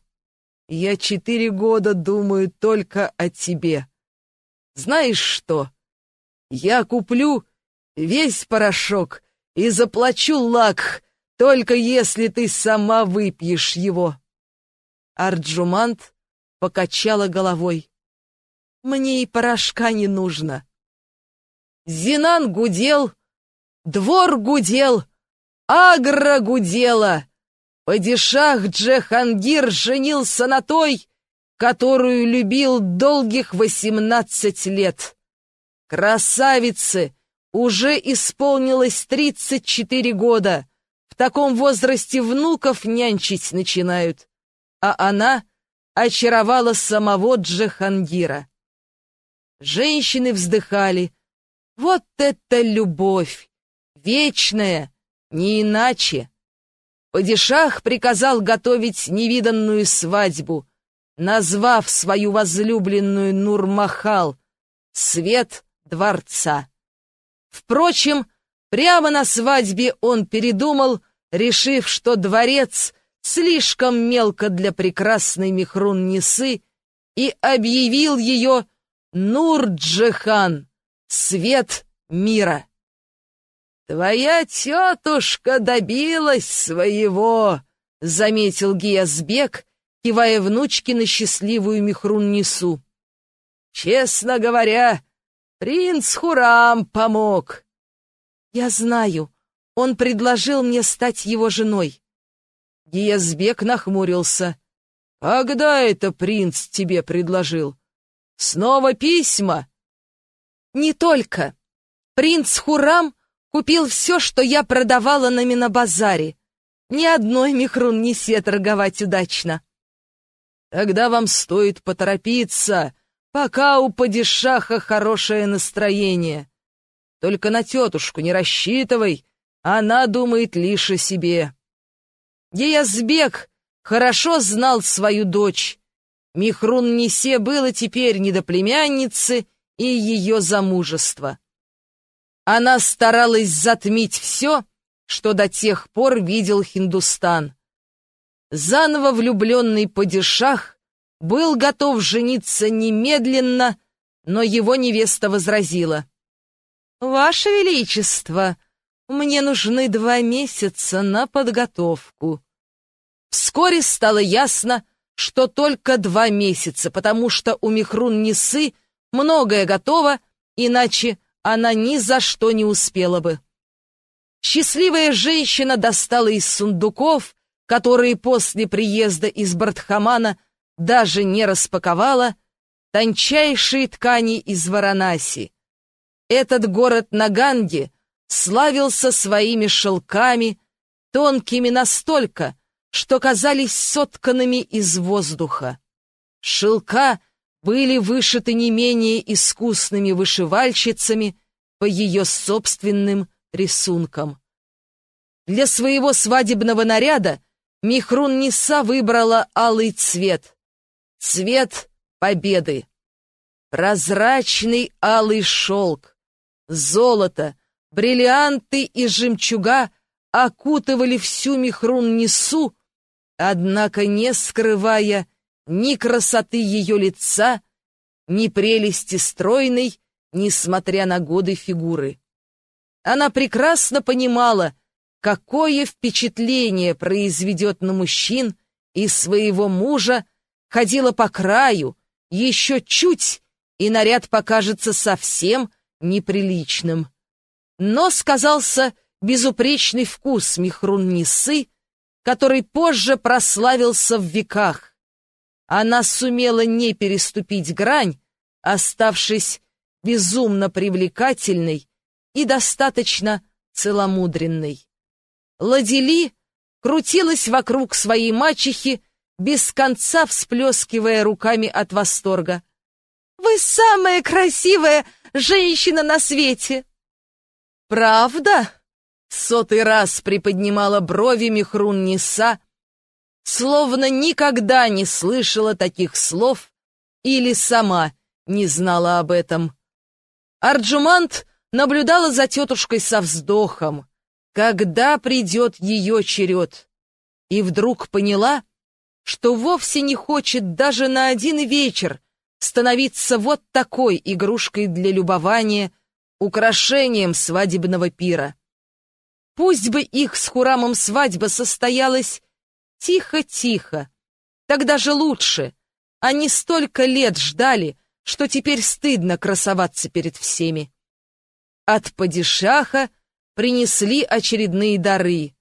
Я четыре года думаю только о тебе. Знаешь что? Я куплю весь порошок и заплачу лак, только если ты сама выпьешь его. Арджумант покачала головой. Мне и порошка не нужно. Зинан гудел, двор гудел, агра гудела. Падишах Джехангир женился на той, которую любил долгих восемнадцать лет. Красавице уже исполнилось тридцать четыре года. В таком возрасте внуков нянчить начинают а она очаровала самого Джахангира. Женщины вздыхали. Вот это любовь! Вечная, не иначе. Падишах приказал готовить невиданную свадьбу, назвав свою возлюбленную Нурмахал «Свет дворца». Впрочем, прямо на свадьбе он передумал, решив, что дворец — слишком мелко для прекрасной Михрун-Несы, и объявил ее Нурджихан, свет мира. «Твоя тетушка добилась своего», — заметил Гиязбек, кивая внучке на счастливую Михрун-Несу. «Честно говоря, принц Хурам помог». «Я знаю, он предложил мне стать его женой. Гиязбек нахмурился. «Когда это принц тебе предложил? Снова письма?» «Не только. Принц Хурам купил все, что я продавала на Минобазаре. Ни одной михрун не се торговать удачно». «Тогда вам стоит поторопиться, пока у падишаха хорошее настроение. Только на тетушку не рассчитывай, она думает лишь о себе». Еязбек хорошо знал свою дочь. Михрун Несе было теперь не до племянницы и ее замужества. Она старалась затмить все, что до тех пор видел Хиндустан. Заново влюбленный падишах был готов жениться немедленно, но его невеста возразила. «Ваше Величество, мне нужны два месяца на подготовку. Вскоре стало ясно, что только два месяца, потому что у Михрун Несы многое готово, иначе она ни за что не успела бы. Счастливая женщина достала из сундуков, которые после приезда из Бартхамана даже не распаковала, тончайшие ткани из Варанаси. Этот город на Ганге славился своими шелками, тонкими настолько, что казались сотканными из воздуха. Шелка были вышиты не менее искусными вышивальщицами по ее собственным рисункам. Для своего свадебного наряда Михрун Ниса выбрала алый цвет. Цвет победы. Прозрачный алый шелк, золото, бриллианты и жемчуга окутывали всю Михрун Нису, однако не скрывая ни красоты ее лица, ни прелести стройной, несмотря на годы фигуры. Она прекрасно понимала, какое впечатление произведет на мужчин и своего мужа, ходила по краю, еще чуть и наряд покажется совсем неприличным. Но сказался безупречный вкус Михрун-Нисы, который позже прославился в веках. Она сумела не переступить грань, оставшись безумно привлекательной и достаточно целомудренной. Ладили крутилась вокруг своей мачехи, без конца всплескивая руками от восторга. «Вы самая красивая женщина на свете!» «Правда?» — сотый раз приподнимала брови Михрун Ниса, словно никогда не слышала таких слов или сама не знала об этом. Арджумант наблюдала за тетушкой со вздохом, когда придет ее черед, и вдруг поняла, что вовсе не хочет даже на один вечер становиться вот такой игрушкой для любования, украшением свадебного пира. Пусть бы их с Хурамом свадьба состоялась тихо-тихо, тогда же лучше. Они столько лет ждали, что теперь стыдно красоваться перед всеми. От падишаха принесли очередные дары.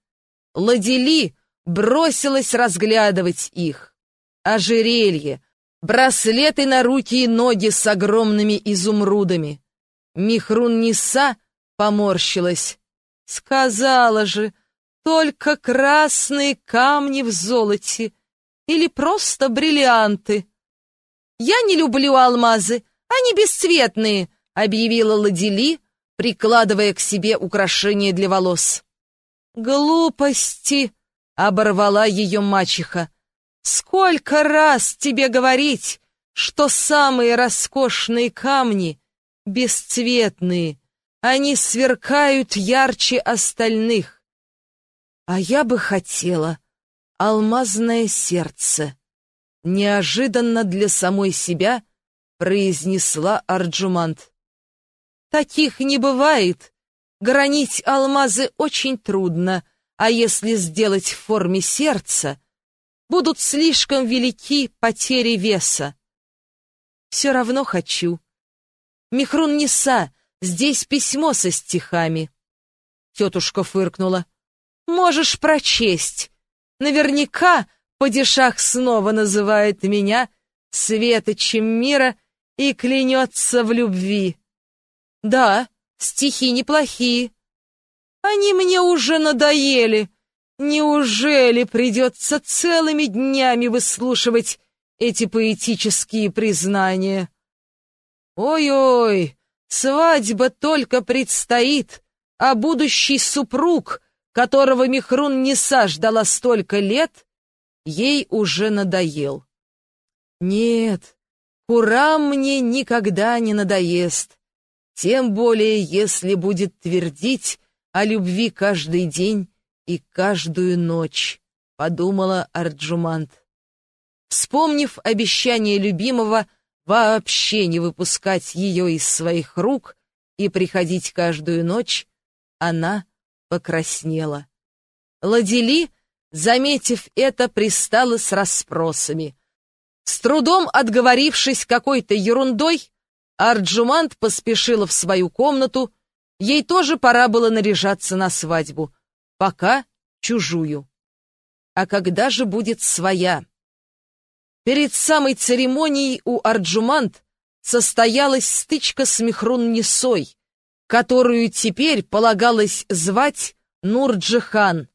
Ладили бросилась разглядывать их. Ожерелье, браслеты на руки и ноги с огромными изумрудами. Михрун Ниса поморщилась. Сказала же, только красные камни в золоте или просто бриллианты. «Я не люблю алмазы, они бесцветные», — объявила Ладили, прикладывая к себе украшение для волос. «Глупости!» — оборвала ее мачеха. «Сколько раз тебе говорить, что самые роскошные камни бесцветные, они сверкают ярче остальных. А я бы хотела алмазное сердце» неожиданно для самой себя произнесла Арджумант. Таких не бывает. Гранить алмазы очень трудно, а если сделать в форме сердца, будут слишком велики потери веса. Все равно хочу. Михрун Неса, здесь письмо со стихами. Тетушка фыркнула. Можешь прочесть. Наверняка Падишах снова называет меня светочем мира и клянется в любви. Да, стихи неплохие. Они мне уже надоели. Неужели придется целыми днями выслушивать эти поэтические признания? Ой-ой, свадьба только предстоит, а будущий супруг, которого Михрун не саждала столько лет, ей уже надоел. Нет, Курам мне никогда не надоест, тем более если будет твердить о любви каждый день и каждую ночь, подумала Арджумант. Вспомнив обещание любимого вообще не выпускать ее из своих рук и приходить каждую ночь, она покраснела. Ладили заметив это, пристала с расспросами. С трудом отговорившись какой-то ерундой, Арджумант поспешила в свою комнату, ей тоже пора было наряжаться на свадьбу, пока чужую. А когда же будет своя? Перед самой церемонией у Арджумант состоялась стычка с Михрун-Несой, которую теперь полагалось звать Нурджихан.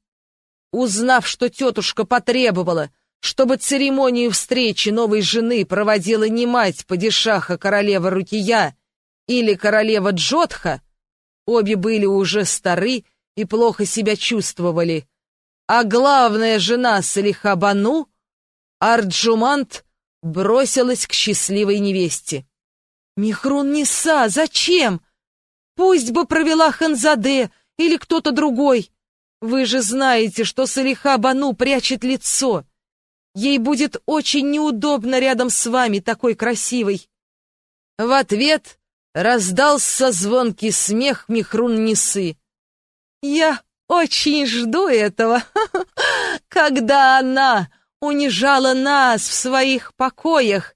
Узнав, что тетушка потребовала, чтобы церемонию встречи новой жены проводила не мать падишаха королева Рукия или королева Джотха, обе были уже стары и плохо себя чувствовали, а главная жена Салиха Бану, Арджумант, бросилась к счастливой невесте. «Михрун Ниса, зачем? Пусть бы провела Ханзаде или кто-то другой!» Вы же знаете, что Салиха Бану прячет лицо. Ей будет очень неудобно рядом с вами, такой красивой. В ответ раздался звонкий смех Михрун Несы. Я очень жду этого, [LAUGHS] когда она унижала нас в своих покоях.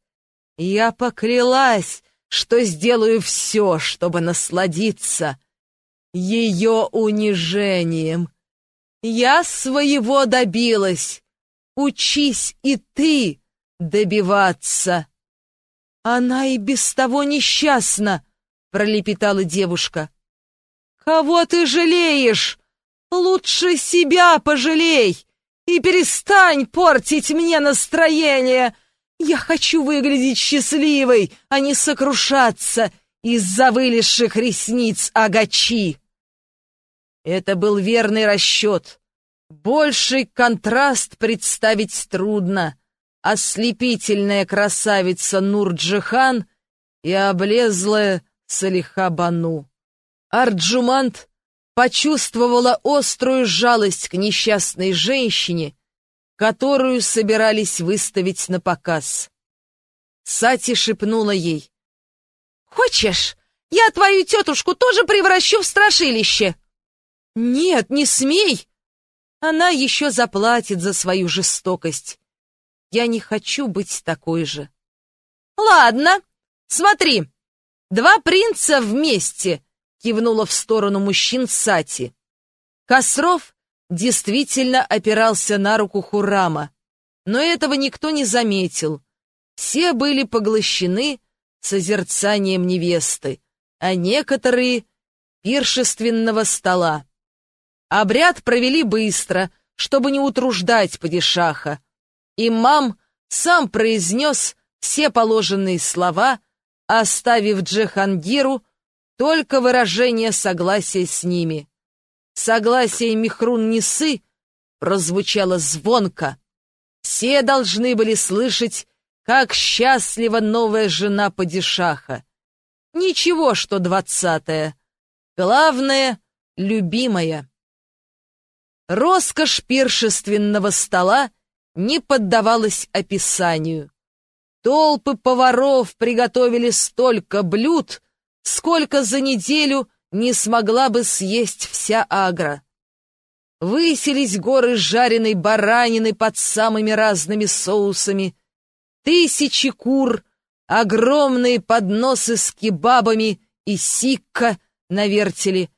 Я поклялась, что сделаю все, чтобы насладиться ее унижением. Я своего добилась. Учись и ты добиваться. Она и без того несчастна, пролепетала девушка. Кого ты жалеешь? Лучше себя пожалей и перестань портить мне настроение. Я хочу выглядеть счастливой, а не сокрушаться из-за вылезших ресниц агачи. Это был верный расчет. Больший контраст представить трудно. Ослепительная красавица Нурджихан и облезлая Салиха Бану. Арджумант почувствовала острую жалость к несчастной женщине, которую собирались выставить на показ. Сати шепнула ей. «Хочешь, я твою тетушку тоже превращу в страшилище?» «Нет, не смей! Она еще заплатит за свою жестокость. Я не хочу быть такой же». «Ладно, смотри, два принца вместе!» кивнула в сторону мужчин Сати. Косров действительно опирался на руку Хурама, но этого никто не заметил. Все были поглощены созерцанием невесты, а некоторые — пиршественного стола. Обряд провели быстро, чтобы не утруждать падишаха. Имам сам произнес все положенные слова, оставив Джехангиру только выражение согласия с ними. Согласие Михрун-Несы прозвучало звонко. Все должны были слышать, как счастлива новая жена падишаха. Ничего, что двадцатая. Главное — любимая. Роскошь пиршественного стола не поддавалась описанию. Толпы поваров приготовили столько блюд, сколько за неделю не смогла бы съесть вся агра. Выселись горы жареной баранины под самыми разными соусами, тысячи кур, огромные подносы с кебабами и сикка на вертеле,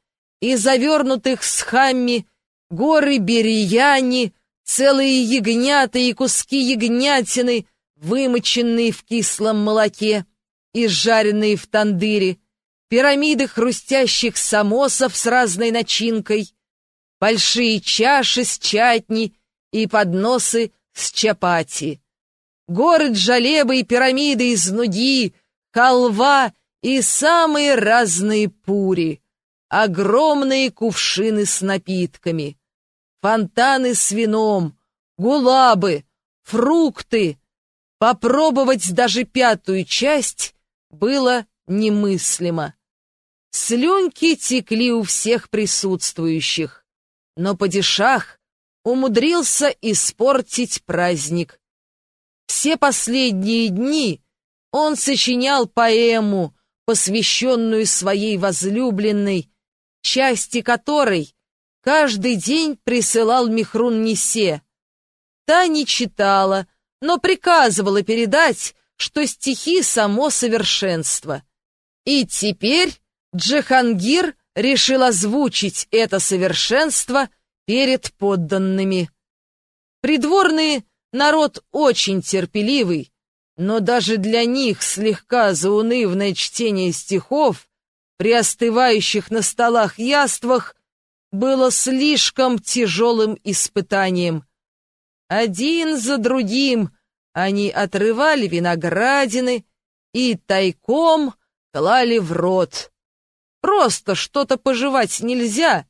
и завернутых с хамми горы берияни, целые ягнята и куски ягнятины, вымоченные в кислом молоке и жареные в тандыре, пирамиды хрустящих самосов с разной начинкой, большие чаши с чатни и подносы с чапати, горы джалебы и пирамиды из нуги, халва и самые разные пури, огромные кувшины с напитками, фонтаны с вином, гулабы, фрукты. Попробовать даже пятую часть было немыслимо. Слюнки текли у всех присутствующих, но падишах умудрился испортить праздник. Все последние дни он сочинял поэму, посвященную своей возлюбленной, части которой каждый день присылал Михрун Несе. Та не читала, но приказывала передать, что стихи — само совершенство. И теперь Джихангир решил озвучить это совершенство перед подданными. Придворные народ очень терпеливый, но даже для них слегка заунывное чтение стихов при остывающих на столах яствах было слишком тяжелым испытанием. Один за другим они отрывали виноградины и тайком клали в рот. Просто что-то пожевать нельзя.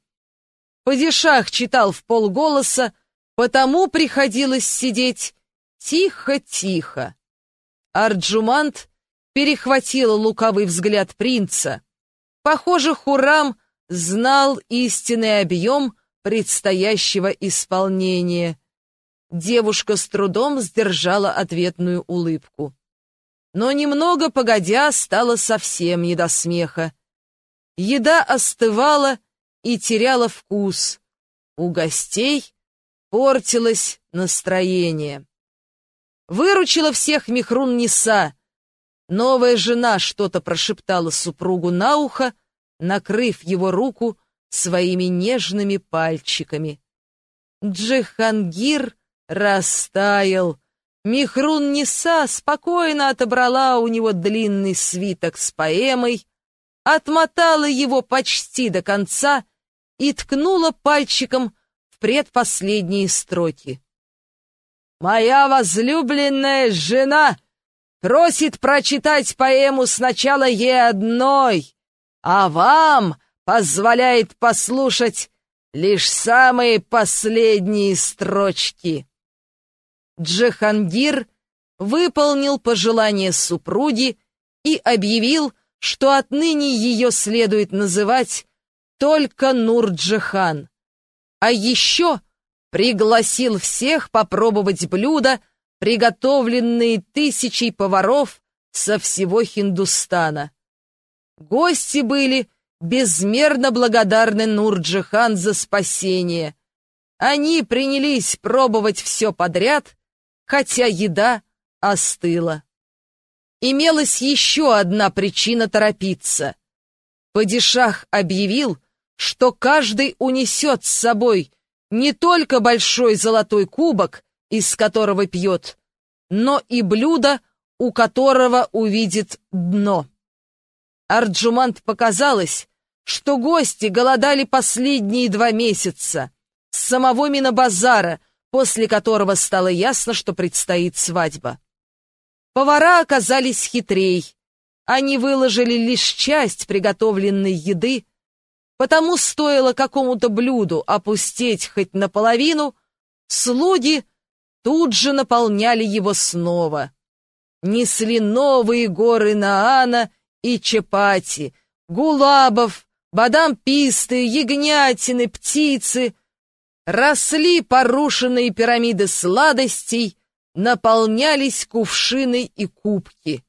Падишах читал в полголоса, потому приходилось сидеть тихо-тихо. Арджумант перехватил лукавый взгляд принца. Похоже, Хурам знал истинный объем предстоящего исполнения. Девушка с трудом сдержала ответную улыбку. Но немного погодя стало совсем не до смеха. Еда остывала и теряла вкус. У гостей портилось настроение. Выручила всех Михрун Ниса. Новая жена что-то прошептала супругу на ухо, накрыв его руку своими нежными пальчиками. Джихангир растаял. Михрун Ниса спокойно отобрала у него длинный свиток с поэмой, отмотала его почти до конца и ткнула пальчиком в предпоследние строки. «Моя возлюбленная жена просит прочитать поэму сначала ей одной, а вам позволяет послушать лишь самые последние строчки». Джихангир выполнил пожелание супруги и объявил, что отныне ее следует называть только Нурджихан. А еще пригласил всех попробовать блюда, приготовленные тысячей поваров со всего Хиндустана. Гости были безмерно благодарны Нурджихан за спасение. Они принялись пробовать все подряд, хотя еда остыла. Имелась еще одна причина торопиться. Падишах объявил, что каждый унесет с собой не только большой золотой кубок, из которого пьет, но и блюдо, у которого увидит дно. Арджумант показалось, что гости голодали последние два месяца, с самого Минобазара, после которого стало ясно, что предстоит свадьба. Повара оказались хитрей. Они выложили лишь часть приготовленной еды, потому стоило какому-то блюду опустить хоть наполовину, слуги тут же наполняли его снова. Несли новые горы Наана и Чапати, гулабов, бадам-писты, ягнятины, птицы. Росли порушенные пирамиды сладостей, наполнялись кувшины и кубки.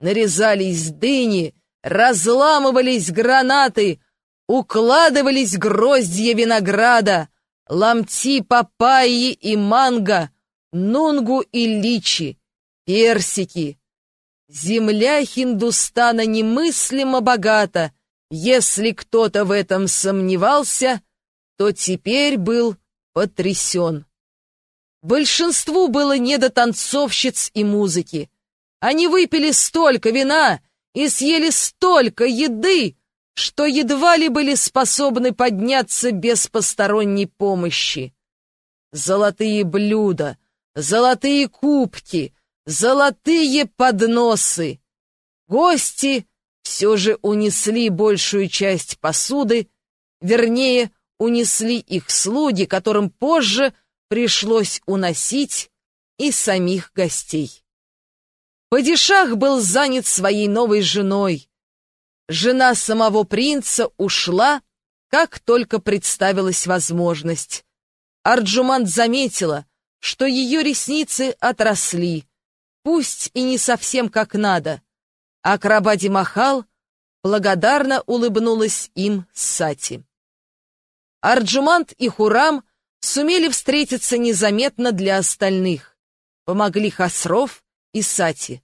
Нарезались дыни, разламывались гранаты — укладывались гроздья винограда, ломти папайи и манго, нунгу и личи, персики. Земля Хиндустана немыслимо богата. Если кто-то в этом сомневался, то теперь был потрясен. Большинству было не до танцовщиц и музыки. Они выпили столько вина и съели столько еды, что едва ли были способны подняться без посторонней помощи. Золотые блюда, золотые кубки, золотые подносы. Гости все же унесли большую часть посуды, вернее, унесли их слуги, которым позже пришлось уносить и самих гостей. Падишах был занят своей новой женой, Жена самого принца ушла, как только представилась возможность. Арджумант заметила, что ее ресницы отросли, пусть и не совсем как надо. Акрабади Махал благодарно улыбнулась им Сати. Арджумант и Хурам сумели встретиться незаметно для остальных. Помогли Хасров и Сати.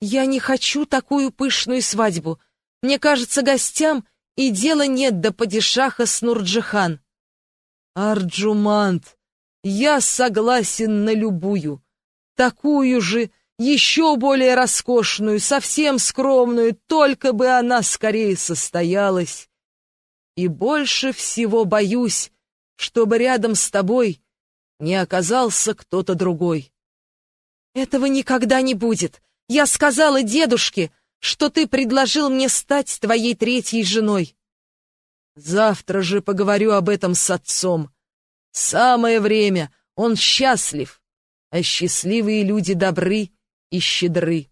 «Я не хочу такую пышную свадьбу. Мне кажется, гостям и дела нет до падишаха с Нурджихан». «Арджумант, я согласен на любую. Такую же, еще более роскошную, совсем скромную, только бы она скорее состоялась. И больше всего боюсь, чтобы рядом с тобой не оказался кто-то другой». «Этого никогда не будет. Я сказала дедушке, что ты предложил мне стать твоей третьей женой. Завтра же поговорю об этом с отцом. Самое время, он счастлив, а счастливые люди добры и щедры.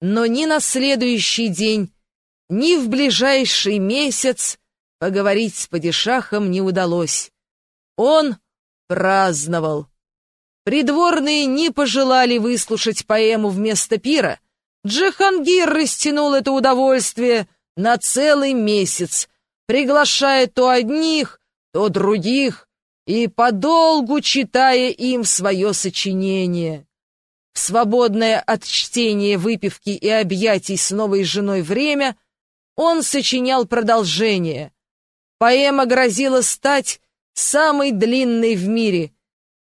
Но ни на следующий день, ни в ближайший месяц поговорить с падишахом не удалось. Он праздновал. Придворные не пожелали выслушать поэму вместо пира. Джихангир растянул это удовольствие на целый месяц, приглашая то одних, то других и подолгу читая им свое сочинение. в свободное от чтения, выпивки и объятий с новой женой время, он сочинял продолжение. Поэма грозила стать самой длинной в мире,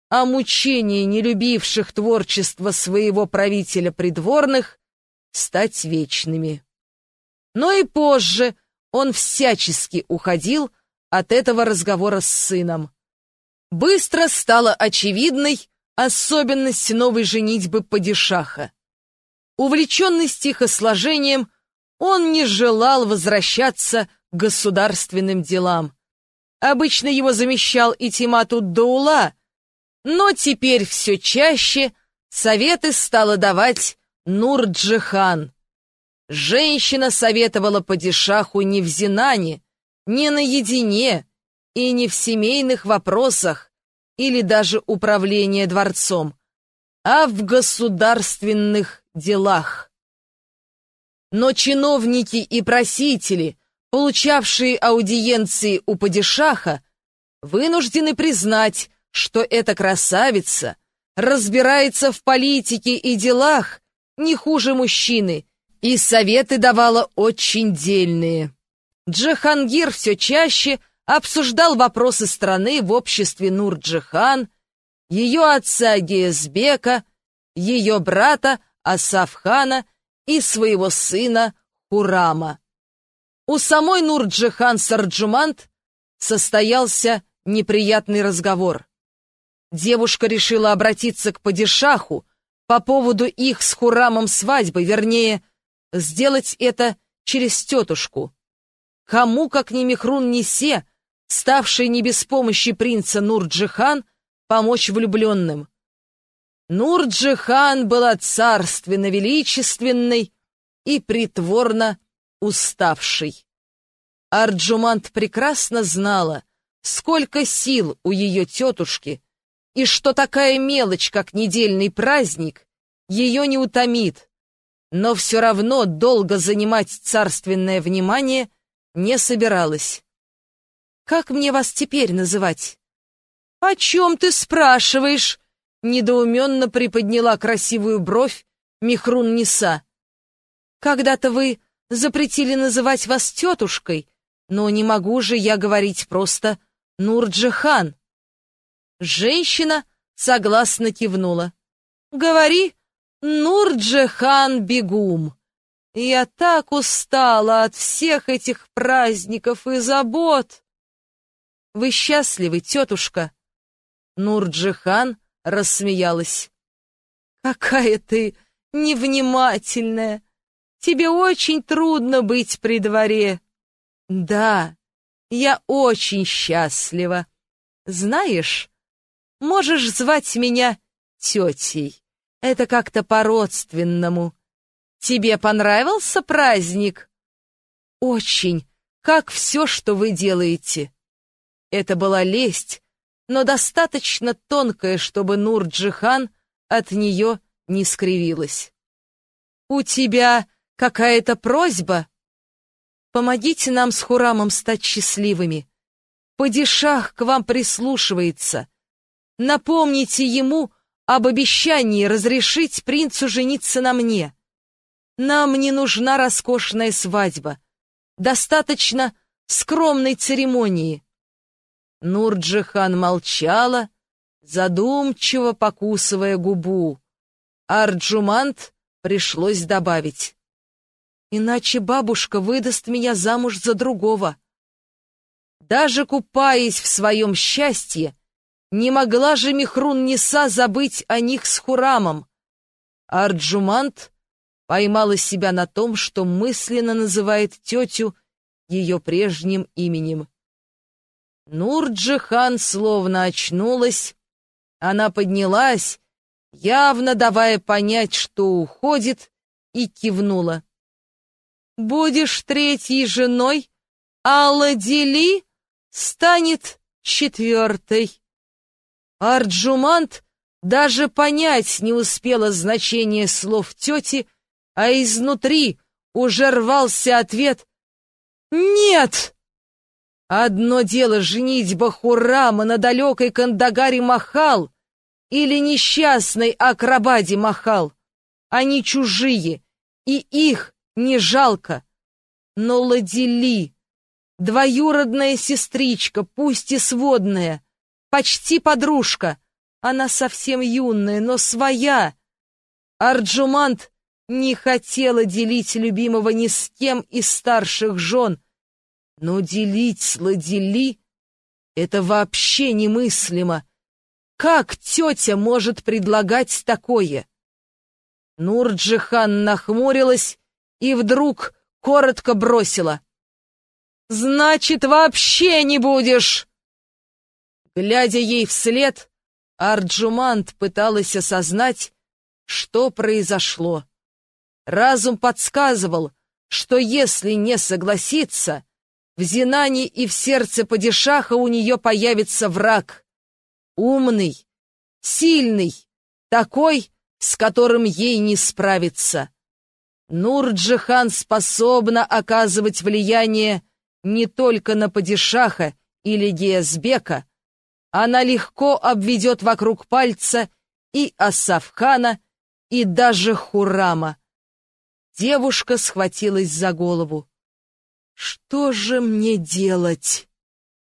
а мучения не любивших творчество своего правителя придворных стать вечными. Но и позже он всячески уходил от этого разговора с сыном. Быстро стало очевидной особенность новой женитьбы падишаха. Увлеченный стихосложением, он не желал возвращаться государственным делам. Обычно его замещал Итимату Даула, но теперь все чаще советы стала давать Нурджихан. Женщина советовала падишаху не в Зинане, не наедине и не в семейных вопросах или даже управление дворцом, а в государственных делах. Но чиновники и просители, получавшие аудиенции у падишаха, вынуждены признать, что эта красавица разбирается в политике и делах не хуже мужчины, и советы давала очень дельные. Джахангир все чаще обсуждал вопросы страны в обществе Нурджихан, ее отца Геязбека, ее брата Асафхана и своего сына Хурама. У самой Нурджихан Сарджумант состоялся неприятный разговор. Девушка решила обратиться к падишаху по поводу их с Хурамом свадьбы, вернее, сделать это через тетушку. Кому, как не Михрун Нисе, ставший не без помощи принца Нурджихан, помочь влюбленным? Нурджихан была царственно величественной и притворно уставшей. Арджумант прекрасно знала, сколько сил у ее тетушки, и что такая мелочь, как недельный праздник, ее не утомит, но все равно долго занимать царственное внимание не собиралась. «Как мне вас теперь называть?» «О чем ты спрашиваешь?» Недоуменно приподняла красивую бровь Михрун Неса. «Когда-то вы запретили называть вас тетушкой, но не могу же я говорить просто Нурджихан». Женщина согласно кивнула. «Говори, Нурджихан Бегум. Я так устала от всех этих праздников и забот. Вы счастливы, тетушка? Нурджихан рассмеялась. Какая ты невнимательная. Тебе очень трудно быть при дворе. Да, я очень счастлива. Знаешь, можешь звать меня тетей. Это как-то по-родственному. Тебе понравился праздник? Очень, как все, что вы делаете. Это была лесть, но достаточно тонкая, чтобы Нур-Джихан от нее не скривилась. «У тебя какая-то просьба? Помогите нам с Хурамом стать счастливыми. Падишах к вам прислушивается. Напомните ему об обещании разрешить принцу жениться на мне. Нам не нужна роскошная свадьба. Достаточно скромной церемонии. Нурджихан молчала, задумчиво покусывая губу. Арджумант пришлось добавить. Иначе бабушка выдаст меня замуж за другого. Даже купаясь в своем счастье, не могла же Михрун Неса забыть о них с Хурамом. Арджумант поймала себя на том, что мысленно называет тетю ее прежним именем. Нурджихан словно очнулась. Она поднялась, явно давая понять, что уходит, и кивнула. «Будешь третьей женой, а Ладили станет четвертой». Арджумант даже понять не успела значение слов тети, а изнутри уже рвался ответ «Нет!». Одно дело женитьба Хурама на далекой Кандагаре Махал, или несчастной акробаде махал. Они чужие, и их не жалко. Но Ладили, двоюродная сестричка, пусть и сводная, почти подружка, она совсем юная, но своя. Арджумант не хотела делить любимого ни с кем из старших жен, но делить с Ладили — это вообще немыслимо. Как тетя может предлагать такое? Нурджихан нахмурилась и вдруг коротко бросила. «Значит, вообще не будешь!» Глядя ей вслед, Арджумант пыталась осознать, что произошло. Разум подсказывал, что если не согласиться, в Зинане и в сердце падишаха у нее появится враг. Умный, сильный, такой, с которым ей не справиться. Нурджихан способна оказывать влияние не только на падишаха или Геязбека, она легко обведет вокруг пальца и Асафхана, и даже Хурама. Девушка схватилась за голову. «Что же мне делать?»